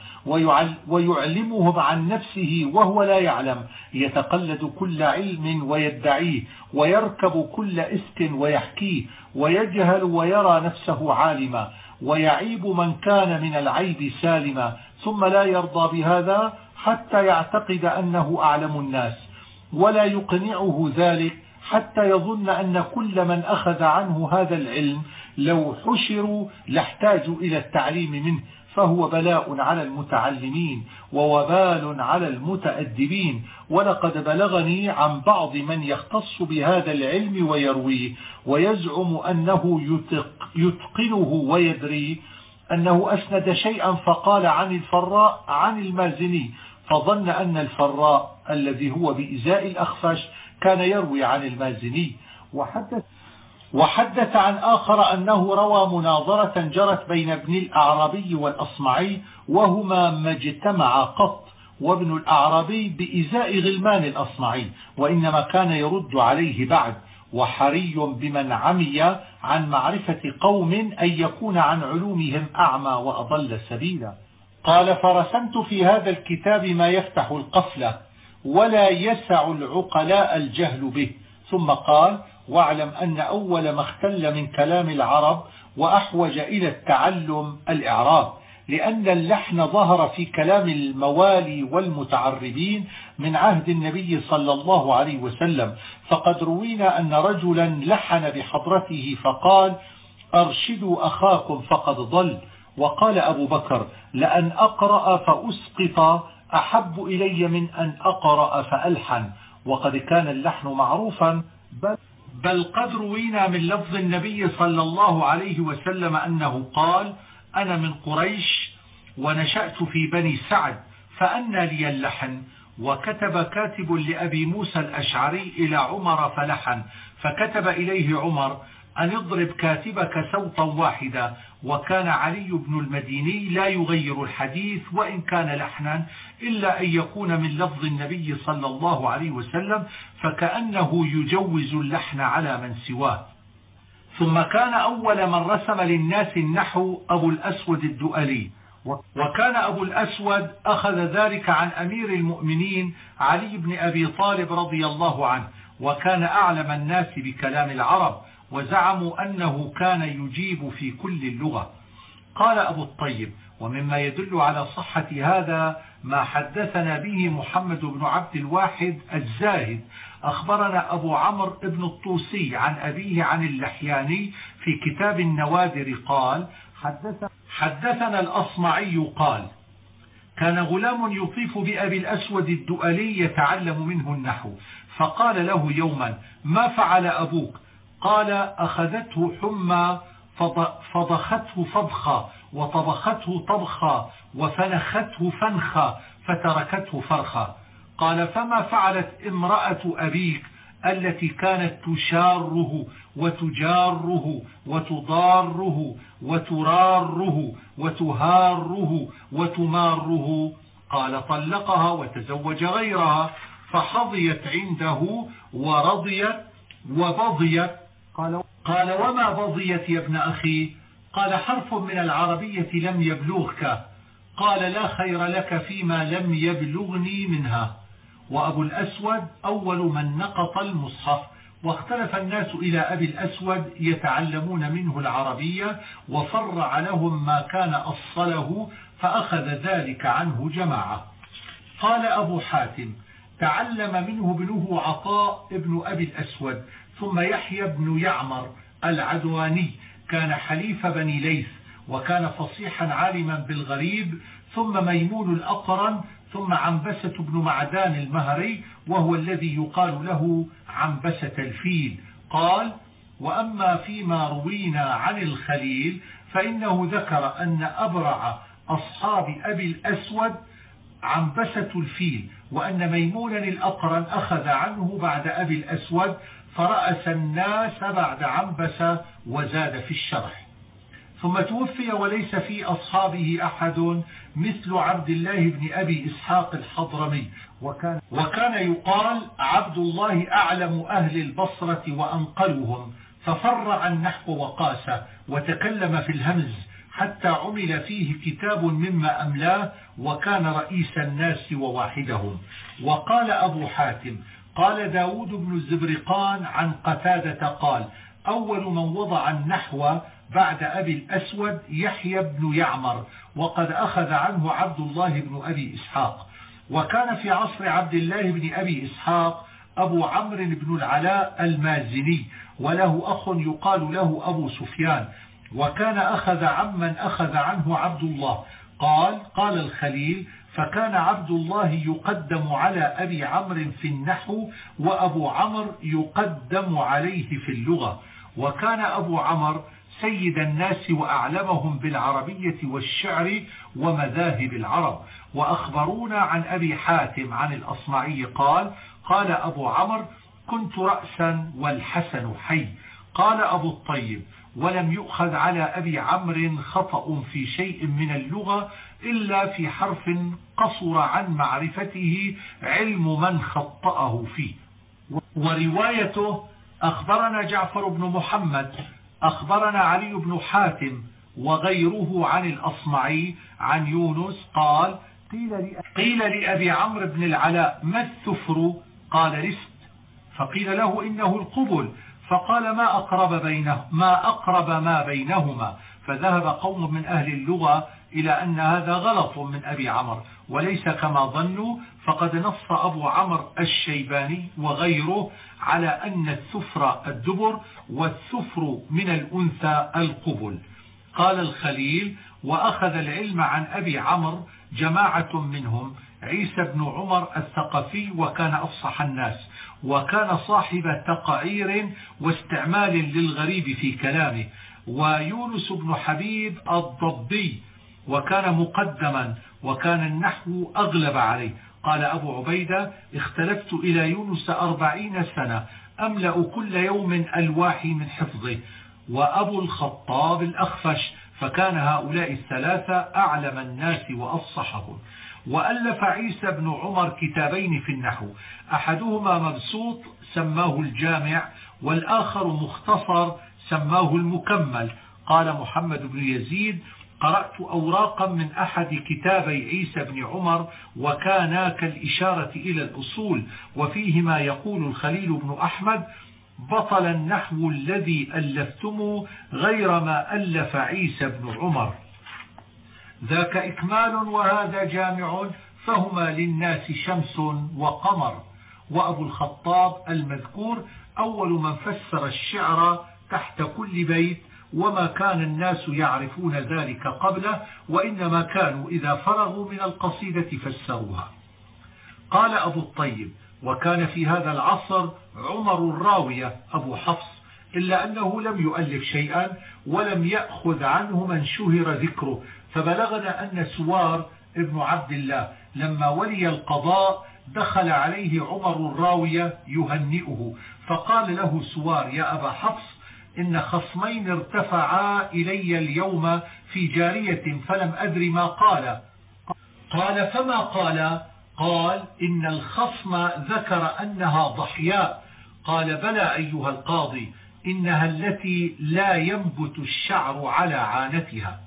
ويعلمهم عن نفسه وهو لا يعلم. يتقلد كل علم ويدعيه ويركب كل إسك ويحكيه ويجهل ويرى نفسه عالما ويعيب من كان من العيب سالما. ثم لا يرضى بهذا حتى يعتقد أنه أعلم الناس ولا يقنعه ذلك حتى يظن أن كل من أخذ عنه هذا العلم لو حشروا لاحتاجوا إلى التعليم منه فهو بلاء على المتعلمين ووبال على المتأدبين. ولقد بلغني عن بعض من يختص بهذا العلم ويرويه ويزعم أنه يتقنه ويدري أنه أسند شيئا فقال عن الفراء عن المازني. فظن أن الفراء الذي هو بإزاء الأخفش كان يروي عن المازني. وحدث وحدث عن آخر أنه روى مناظرة جرت بين ابن الأعرابي والأصمعي وهما ما قط وابن الأعرابي بإزاء غلمان الأصمعي وإنما كان يرد عليه بعد وحري بمن عمي عن معرفة قوم أن يكون عن علومهم أعمى وأضل سبيلا. قال فرسمت في هذا الكتاب ما يفتح القفلة ولا يسع العقلاء الجهل به. ثم قال واعلم أن أول ما اختل من كلام العرب وأحوج إلى التعلم الإعراب لأن اللحن ظهر في كلام الموالي والمتعربين من عهد النبي صلى الله عليه وسلم. فقد روينا أن رجلا لحن بحضرته فقال أرشدوا أخاكم فقد ضل وقال أبو بكر لأن أقرأ فأسقط أحب إلي من أن أقرأ فألحن وقد كان اللحن معروفا بل بل قد روينا من لفظ النبي صلى الله عليه وسلم أنه قال أنا من قريش ونشأت في بني سعد فأنى لي اللحن. وكتب كاتب لأبي موسى الأشعري إلى عمر فلحن. فكتب إليه عمر أن اضرب كاتبك صوتا واحدا. وكان علي بن المديني لا يغير الحديث وإن كان لحنا إلا أن يكون من لفظ النبي صلى الله عليه وسلم فكأنه يجوز اللحن على من سواه. ثم كان أول من رسم للناس النحو أبو الأسود الدؤلي. وكان أبو الأسود أخذ ذلك عن أمير المؤمنين علي بن أبي طالب رضي الله عنه. وكان أعلم الناس بكلام العرب وزعموا أنه كان يجيب في كل اللغة. قال أبو الطيب ومما يدل على صحة هذا ما حدثنا به محمد بن عبد الواحد الزاهد أخبرنا أبو عمرو بن الطوسي عن أبيه عن اللحياني في كتاب النوادر قال حدثنا الأصمعي قال كان غلام يطيف بأبي الأسود الدؤلي يتعلم منه النحو فقال له يوما ما فعل أبوك؟ قال أخذته حمى فضخته فضخا وطبخته طبخا وفنخته فنخا فتركته فرخا. قال فما فعلت امرأة أبيك التي كانت تشاره وتجاره وتضاره وتراره وتهاره وتماره قال طلقها وتزوج غيرها فحظيت عنده ورضيت وبضيت قال, قال وما بضيت يا ابن أخي قال حرف من العربية لم يبلغك قال لا خير لك فيما لم يبلغني منها وأبو الأسود أول من نقط المصحف واختلف الناس إلى أبي الأسود يتعلمون منه العربية وفرع لهم ما كان أصله فأخذ ذلك عنه جماعة. قال أبو حاتم تعلم منه ابنه عطاء ابن أبي الأسود ثم يحيى بن يعمر العدواني كان حليف بني ليث وكان فصيحا عالما بالغريب ثم ميمون الأقرن ثم عنبسة بن معدان المهري وهو الذي يقال له عنبسة الفيل. قال وأما فيما روينا عن الخليل فإنه ذكر أن أبرع أصحاب أبي الأسود عنبسة الفيل وأن ميمونا الأقرن أخذ عنه بعد أبي الأسود فرأس الناس بعد عنبسة وزاد في الشرح. ثم توفي وليس في أصحابه أحد مثل عبد الله بن أبي إسحاق الحضرمي. وكان, وكان يقال عبد الله أعلم أهل البصرة وأنقلهم ففرع النحو وقاس وتكلم في الهمز حتى عمل فيه كتاب مما أملاه وكان رئيس الناس وواحدهم. وقال أبو حاتم قال داود بن الزبرقان عن قتادة قال أول من وضع النحو بعد أبي الأسود يحيى بن يعمر وقد أخذ عنه عبد الله بن أبي إسحاق. وكان في عصر عبد الله بن أبي إسحاق أبو عمرو بن العلاء المازني وله أخ يقال له أبو سفيان. وكان أخذ عمن أخذ عنه عبد الله. قال قال الخليل فكان عبد الله يقدم على أبي عمرو في النحو وأبو عمرو يقدم عليه في اللغة. وكان أبو عمرو سيد الناس وأعلمهم بالعربية والشعر ومذاهب العرب. وأخبرونا عن أبي حاتم عن الأصمعي قال قال أبو عمرو كنت رأسا والحسن حي. قال أبو الطيب ولم يؤخذ على أبي عمرو خطأ في شيء من اللغة إلا في حرف قصر عن معرفته علم من خطأه فيه. وروايته أخبرنا جعفر بن محمد أخبرنا علي بن حاتم وغيره عن الأصمعي عن يونس قال قيل لأبي عمرو بن العلاء ما الثفر قال رست فقيل له إنه القبل. فقال ما أقرب بينه ما أقرب ما بينهما. فذهب قوم من أهل اللغة إلى أن هذا غلط من أبي عمر وليس كما ظنوا فقد نص أبو عمر الشيباني وغيره على أن السفر الدبر والسفر من الأنثى القبل. قال الخليل وأخذ العلم عن أبي عمر جماعة منهم عيسى بن عمر الثقفي وكان أفصح الناس وكان صاحب تقعير واستعمال للغريب في كلامه ويونس بن حبيب الضبي وكان مقدما وكان النحو أغلب عليه. قال أبو عبيدة اختلفت إلى يونس أربعين سنة أملأ كل يوم ألواحي من حفظه. وأبو الخطاب الأخفش فكان هؤلاء الثلاثة أعلم الناس وأفصحهم. وألف عيسى بن عمر كتابين في النحو. أحدهما مبسوط سماه الجامع والآخر مختصر سماه المكمل. قال محمد بن يزيد قرأت أوراقا من أحد كتابي عيسى بن عمر وكانا كالإشارة إلى الأصول وفيهما يقول الخليل بن أحمد بطل النحو الذي ألفتم غير ما ألف عيسى بن عمر. ذاك إكمال وهذا جامع فهما للناس شمس وقمر. وأبو الخطاب المذكور أول من فسر الشعر تحت كل بيت وما كان الناس يعرفون ذلك قبله وإنما كانوا إذا فرغوا من القصيدة فسروها. قال أبو الطيب وكان في هذا العصر عمر الراوية أبو حفص إلا أنه لم يؤلف شيئا ولم يأخذ عنه من شهر ذكره. فبلغنا أن سوار ابن عبد الله لما ولي القضاء دخل عليه عمر الراوية يهنئه. فقال له سوار يا أبا حفص إن خصمين ارتفعا إلي اليوم في جارية فلم أدر ما قال. قال فما قال؟ قال إن الخصم ذكر أنها ضحياء. قال بلى أيها القاضي إنها التي لا ينبت الشعر على عانتها.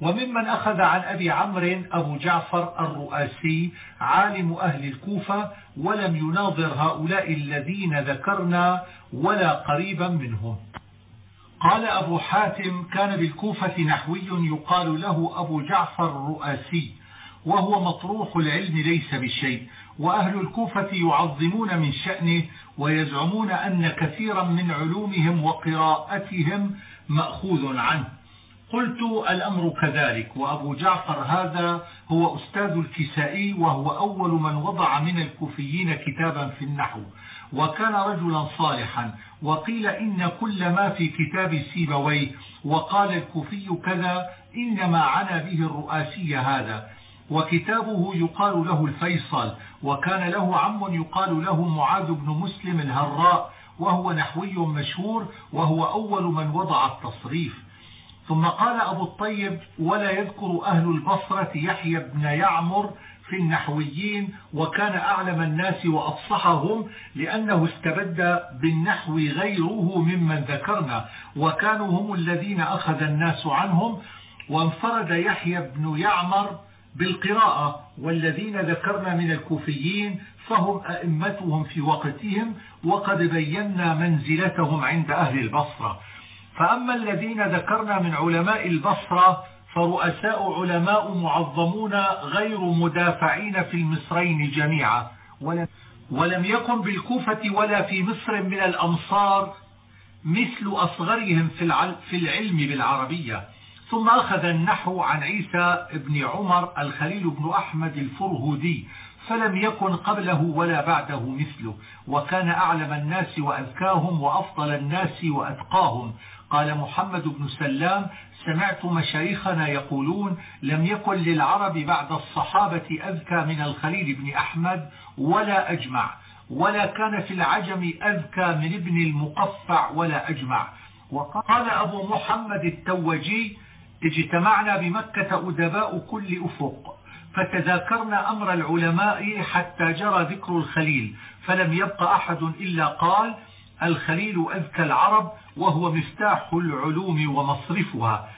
وممن أخذ عن أبي عمرو أبو جعفر الرؤاسي عالم أهل الكوفة ولم يناظر هؤلاء الذين ذكرنا ولا قريبا منهم. قال أبو حاتم كان بالكوفة نحوي يقال له أبو جعفر الرؤاسي وهو مطروح العلم ليس بشيء وأهل الكوفة يعظمون من شأنه ويزعمون أن كثيرا من علومهم وقراءتهم مأخوذ عنه. قلت الأمر كذلك وأبو جعفر هذا هو أستاذ الكسائي وهو أول من وضع من الكوفيين كتابا في النحو. وكان رجلا صالحا وقيل إن كل ما في كتاب سيبويه وقال الكوفي كذا إنما عنا به الرؤاسي هذا. وكتابه يقال له الفيصل وكان له عم يقال له معاذ بن مسلم الهراء وهو نحوي مشهور وهو أول من وضع التصريف. ثم قال أبو الطيب ولا يذكر أهل البصرة يحيى بن يعمر في النحويين وكان أعلم الناس وأفصحهم لأنه استبد بالنحو غيره ممن ذكرنا. وكانوا هم الذين أخذ الناس عنهم وانفرد يحيى بن يعمر بالقراءة والذين ذكرنا من الكوفيين فهم أئمتهم في وقتهم وقد بينا منزلتهم عند أهل البصرة. فأما الذين ذكرنا من علماء البصرة فرؤساء علماء معظمون غير مدافعين في المصرين جميعا. ولم, يكن بالكوفة ولا في مصر من الأمصار مثل أصغرهم في العلم بالعربية. ثم أخذ النحو عن عيسى بن عمر الخليل بن أحمد الفرهودي فلم يكن قبله ولا بعده مثله. وكان أعلم الناس وأذكاهم وأفضل الناس وأتقاهم. قال محمد بن سلام سمعت مشايخنا يقولون لم يكن للعرب بعد الصحابة أذكى من الخليل بن أحمد ولا أجمع ولا كان في العجم أذكى من ابن المقفع ولا أجمع. وقال أبو محمد التوجي اجتمعنا بمكة أدباء كل أفق فتذاكرنا أمر العلماء حتى جرى ذكر الخليل فلم يبق أحد إلا قال الخليل أذكى العرب وهو مفتاح العلوم ومصرفها.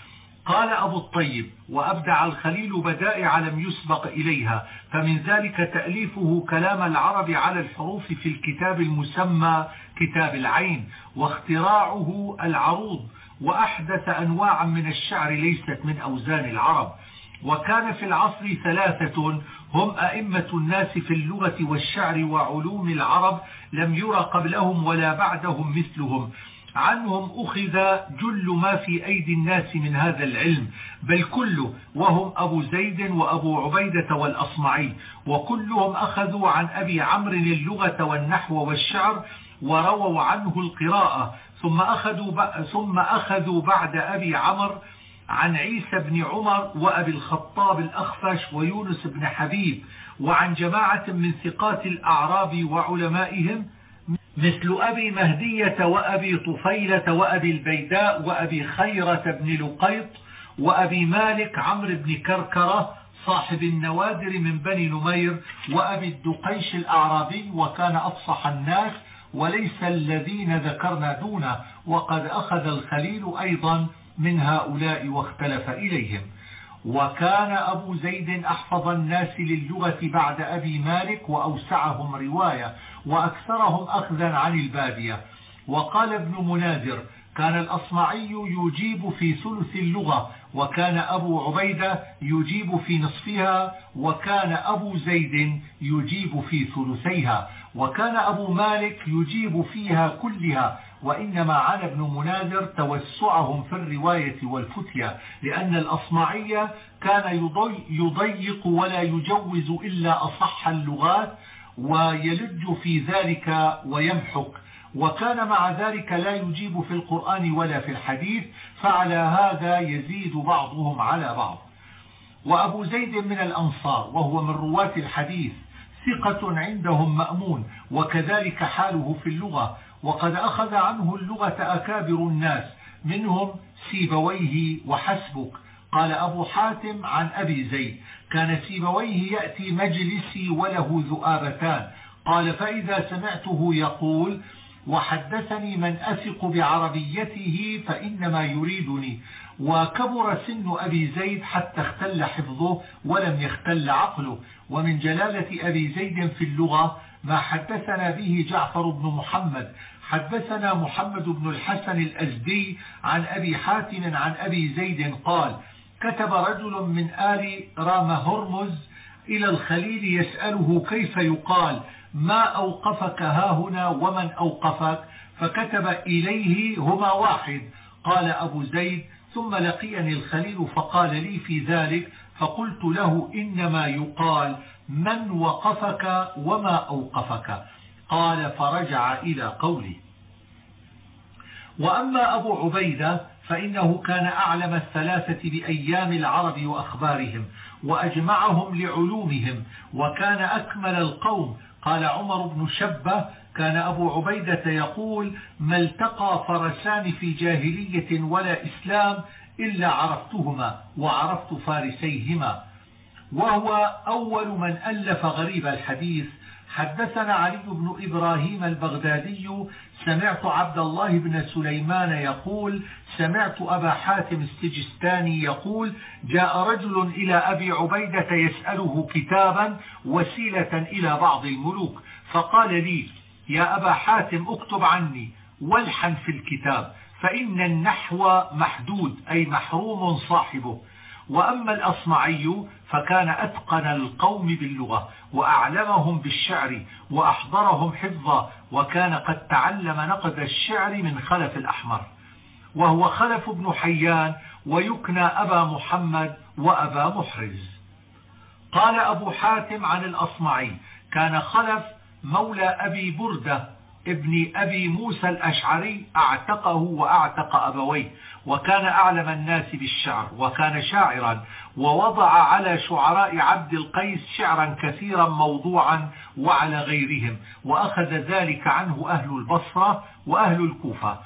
قال أبو الطيب وأبدع الخليل بدائع لم يسبق إليها فمن ذلك تأليفه كلام العرب على الحروف في الكتاب المسمى كتاب العين واختراعه العروض وأحدث أنواعا من الشعر ليست من أوزان العرب. وكان في العصر ثلاثة هم أئمة الناس في اللغة والشعر وعلوم العرب لم يرى قبلهم ولا بعدهم مثلهم. عنهم أخذ جل ما في أيدي الناس من هذا العلم بل كله وهم أبو زيد وأبو عبيدة والأصمعي وكلهم أخذوا عن أبي عمرو اللغة والنحو والشعر ورووا عنه القراءة ثم أخذوا, ثم أخذوا بعد أبي عمرو عن عيسى بن عمر وأبي الخطاب الأخفش ويونس بن حبيب وعن جماعة من ثقات الأعراب وعلمائهم مثل أبي مهدية وأبي طفيلة وأبي البيداء وأبي خيرة بن لقيط وأبي مالك عمرو بن كركرة صاحب النوادر من بني نمير وأبي الدقيش الأعرابي وكان أفصح الناس وليس الذين ذكرنا دونه وقد أخذ الخليل أيضا من هؤلاء واختلف إليهم. وكان أبو زيد أحفظ الناس للغة بعد أبي مالك وأوسعهم رواية وأكثرهم أخذا عن البادية. وقال ابن مناذر كان الأصمعي يجيب في ثلث اللغة وكان أبو عبيدة يجيب في نصفها وكان أبو زيد يجيب في ثلثيها وكان أبو مالك يجيب فيها كلها وإنما عن ابن مناذر توسعهم في الرواية والفتية لأن الأصمعية كان يضيق ولا يجوز إلا أصح اللغات ويلج في ذلك ويمحك. وكان مع ذلك لا يجيب في القرآن ولا في الحديث فعلى هذا يزيد بعضهم على بعض. وأبو زيد من الأنصار وهو من رواة الحديث ثقة عندهم مأمون وكذلك حاله في اللغة. وقد أخذ عنه اللغة أكابر الناس منهم سيبويه وحسبك. قال أبو حاتم عن أبي زيد كان سيبويه يأتي مجلسي وله ذؤابتان. قال فإذا سمعته يقول وحدثني من أثق بعربيته فإنما يريدني. وكبر سن أبي زيد حتى اختل حفظه ولم يختل عقله. ومن جلالة أبي زيد في اللغة ما حدثنا به جعفر بن محمد. حدثنا محمد بن الحسن الأزدي عن أبي حاتم عن أبي زيد قال كتب رجل من آل رام هرمز إلى الخليل يسأله كيف يقال ما أوقفك هاهنا ومن أوقفك؟ فكتب إليه هما واحد. قال أبو زيد ثم لقيني الخليل فقال لي في ذلك فقلت له إنما يقال. من وقفك وما أوقفك؟ قال فرجع إلى قولي وأما أبو عبيدة فإنه كان أعلم الثلاثة بأيام العرب وأخبارهم وأجمعهم لعلومهم وكان أكمل القوم. قال عمر بن شبة كان أبو عبيدة يقول ما التقى فرسان في جاهلية ولا إسلام إلا عرفتهما وعرفت فارسيهما. وهو أول من ألف غريب الحديث. حدثنا علي بن إبراهيم البغدادي سمعت عبد الله بن سليمان يقول سمعت أبا حاتم السجستاني يقول جاء رجل إلى أبي عبيدة يسأله كتابا وسيلة إلى بعض الملوك فقال لي يا أبا حاتم اكتب عني والحن في الكتاب فإن النحو محدود أي محروم صاحبه. وأما الأصمعي فكان أتقن القوم باللغة وأعلمهم بالشعر وأحضرهم حفظا وكان قد تعلم نقد الشعر من خلف الأحمر. وهو خلف بن حيان ويكنى أبا محمد وأبا محرز. قال أبو حاتم عن الأصمعي كان خلف مولى أبي بردة ابن أبي موسى الأشعري أعتقه وأعتق أبويه. وكان أعلم الناس بالشعر وكان شاعرا ووضع على شعراء عبد القيس شعرا كثيرا موضوعا وعلى غيرهم وأخذ ذلك عنه أهل البصرة وأهل الكوفة.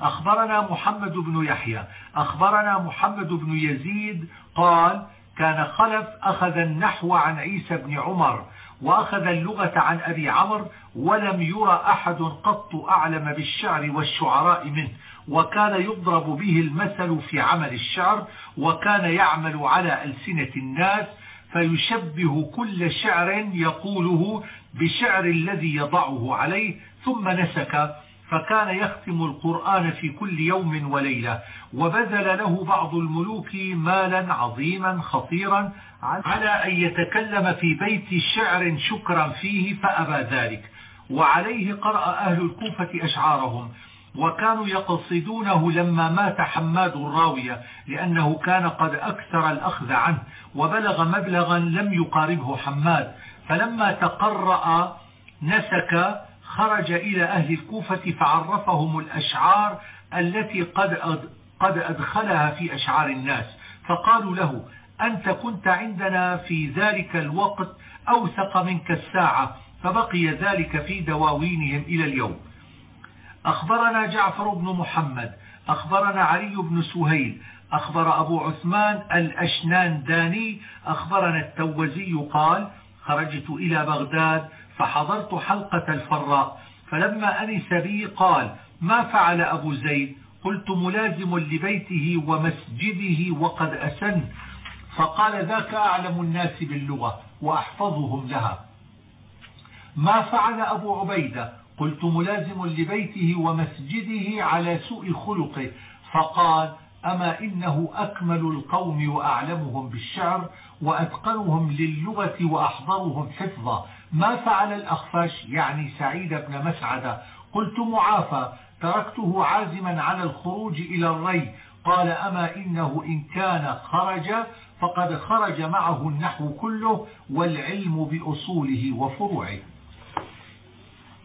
أخبرنا محمد بن يحيى أخبرنا محمد بن يزيد قال كان خلف أخذ النحو عن عيسى بن عمر وأخذ اللغة عن أبي عمرو ولم يرى أحد قط أعلم بالشعر والشعراء منه. وكان يضرب به المثل في عمل الشعر وكان يعمل على ألسنة الناس فيشبه كل شعر يقوله بشعر الذي يضعه عليه ثم نسك فكان يختم القرآن في كل يوم وليلة. وبذل له بعض الملوك مالا عظيما خطيرا على أن يتكلم في بيت شعر شكرا فيه فأبى ذلك. وعليه قرأ أهل الكوفة أشعارهم. وكانوا يقصدونه لما مات حماد الراوية لأنه كان قد أكثر الأخذ عنه وبلغ مبلغا لم يقاربه حماد. فلما تقرأ نسك خرج إلى أهل الكوفة فعرفهم الأشعار التي قد قد أدخلها في أشعار الناس. فقالوا له أنت كنت عندنا في ذلك الوقت أوثق منك الساعة فبقي ذلك في دواوينهم إلى اليوم. أخبرنا جعفر بن محمد أخبرنا علي بن سهيل أخبر أبو عثمان الأشنان داني أخبرنا التوزي قال خرجت إلى بغداد فحضرت حلقة الفراء فلما أنس بي قال ما فعل أبو زيد؟ قلت ملازم لبيته ومسجده وقد أسن. فقال ذاك أعلم الناس باللغة وأحفظهم لها. ما فعل أبو عبيدة؟ قلت ملازم لبيته ومسجده على سوء خلقه. فقال أما إنه أكمل القوم وأعلمهم بالشعر وأتقنهم للغة وأحضرهم حفظا ما فعل الأخفش يعني سعيد بن مسعدة. قلت معافى تركته عازما على الخروج إلى الري. قال أما إنه إن كان خرج فقد خرج معه النحو كله والعلم بأصوله وفروعه.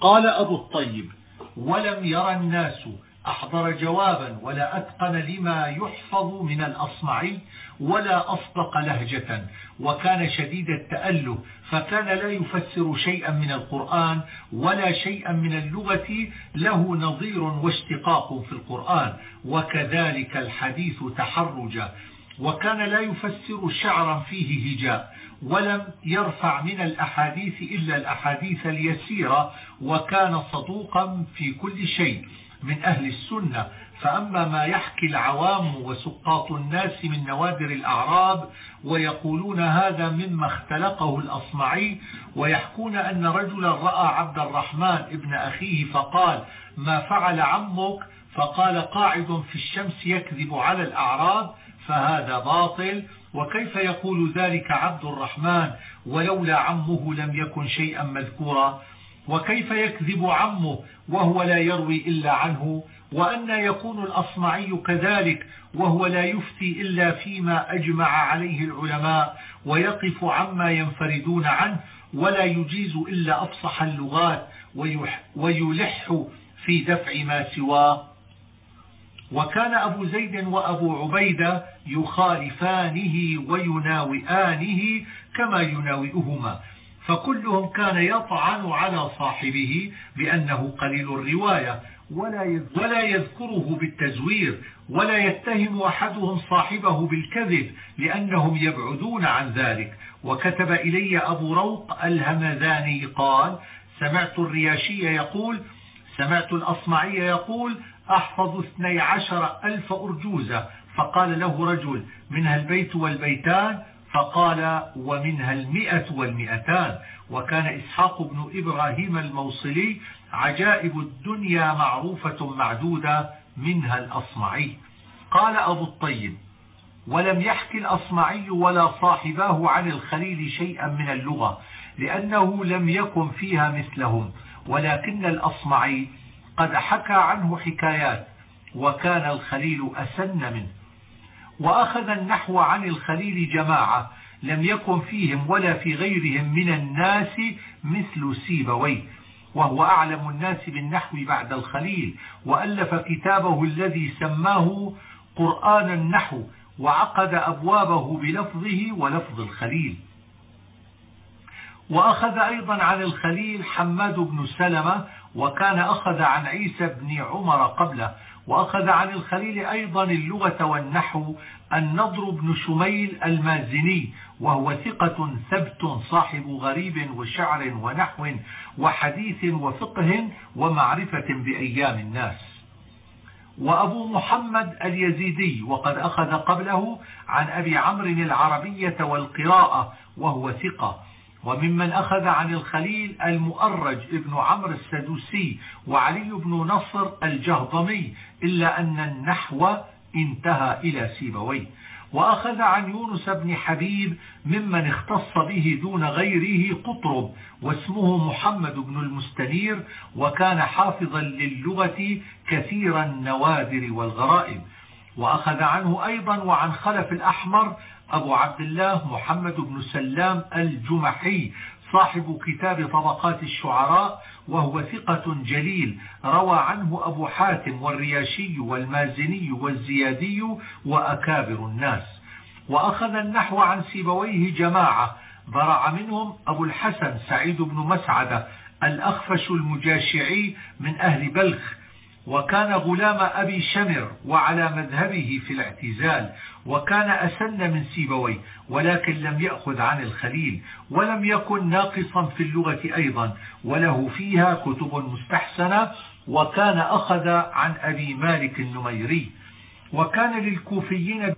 قال أبو الطيب ولم يرى الناس أحضر جوابا ولا أتقن لما يحفظ من الأصمعي ولا أصدق لهجة وكان شديد التأله فكان لا يفسر شيئا من القرآن ولا شيئا من اللغة له نظير واشتقاق في القرآن وكذلك الحديث تحرجا وكان لا يفسر شعرا فيه هجاء ولم يرفع من الأحاديث إلا الأحاديث اليسيرة وكان صدوقا في كل شيء من أهل السنة. فأما ما يحكي العوام وسقاط الناس من نوادر الأعراب ويقولون هذا مما اختلقه الأصمعي ويحكون أن رجلا رأى عبد الرحمن ابن أخيه فقال ما فعل عمك؟ فقال قاعد في الشمس يكذب على الأعراب فهذا باطل. وكيف يقول ذلك عبد الرحمن ولولا عمه لم يكن شيئا مذكورا؟ وكيف يكذب عمه وهو لا يروي إلا عنه؟ وأن يكون الأصمعي كذلك وهو لا يفتي إلا فيما أجمع عليه العلماء ويقف عما ينفردون عنه ولا يجيز إلا أفصح اللغات ويلح في دفع ما سواه. وكان أبو زيد وأبو عبيدة يخالفانه ويناوئانه كما يناوئهما. فكلهم كان يطعن على صاحبه بأنه قليل الرواية ولا يذكره بالتزوير ولا يتهم أحدهم صاحبه بالكذب لأنهم يبعدون عن ذلك. وكتب إلي أبو روق الهمذاني قال سمعت الرياشي يقول سمعت الأصمعي يقول أحفظ اثني عشر ألف أرجوزة. فقال له رجل منها البيت والبيتان؟ فقال ومنها المئة والمئتان. وكان إسحاق بن إبراهيم الموصلي عجائب الدنيا معروفة معدودة منها الأصمعي. قال أبو الطيب ولم يحكي الأصمعي ولا صاحباه عن الخليل شيئا من اللغة لأنه لم يكن فيها مثلهم ولكن الأصمعي قد حكى عنه حكايات وكان الخليل أسن منه. وأخذ النحو عن الخليل جماعة لم يكن فيهم ولا في غيرهم من الناس مثل سيبويه. وهو أعلم الناس بالنحو بعد الخليل وألف كتابه الذي سماه قرآن النحو وعقد أبوابه بلفظه ولفظ الخليل. وأخذ أيضا عن الخليل حماد بن سلمة وكان أخذ عن عيسى بن عمر قبله وأخذ عن الخليل أيضا اللغة والنحو النضر بن شميل المازني وهو ثقة ثبت صاحب غريب وشعر ونحو وحديث وفقه ومعرفة بأيام الناس. وأبو محمد اليزيدي وقد أخذ قبله عن أبي عمرو العربية والقراءة وهو ثقة. وممن أخذ عن الخليل المؤرج ابن عمرو السدوسي وعلي بن نصر الجهضمي إلا أن النحو انتهى إلى سيبويه. وأخذ عن يونس بن حبيب ممن اختص به دون غيره قطرب واسمه محمد بن المستنير وكان حافظا للغة كثير النوادر والغرائب. وأخذ عنه أيضا وعن خلف الأحمر أبو عبد الله محمد بن سلام الجمحي صاحب كتاب طبقات الشعراء وهو ثقة جليل. روى عنه أبو حاتم والرياشي والمازني والزيادي وأكابر الناس. وأخذ النحو عن سيبويه جماعة. برع منهم أبو الحسن سعيد بن مسعدة الأخفش المجاشعي من أهل بلخ. وكان غلام أبي شمر وعلى مذهبه في الاعتزال وكان أسن من سيبوي ولكن لم يأخذ عن الخليل ولم يكن ناقصا في اللغة أيضا وله فيها كتب مستحسنة وكان أخذ عن أبي مالك النميري. وكان للكوفيين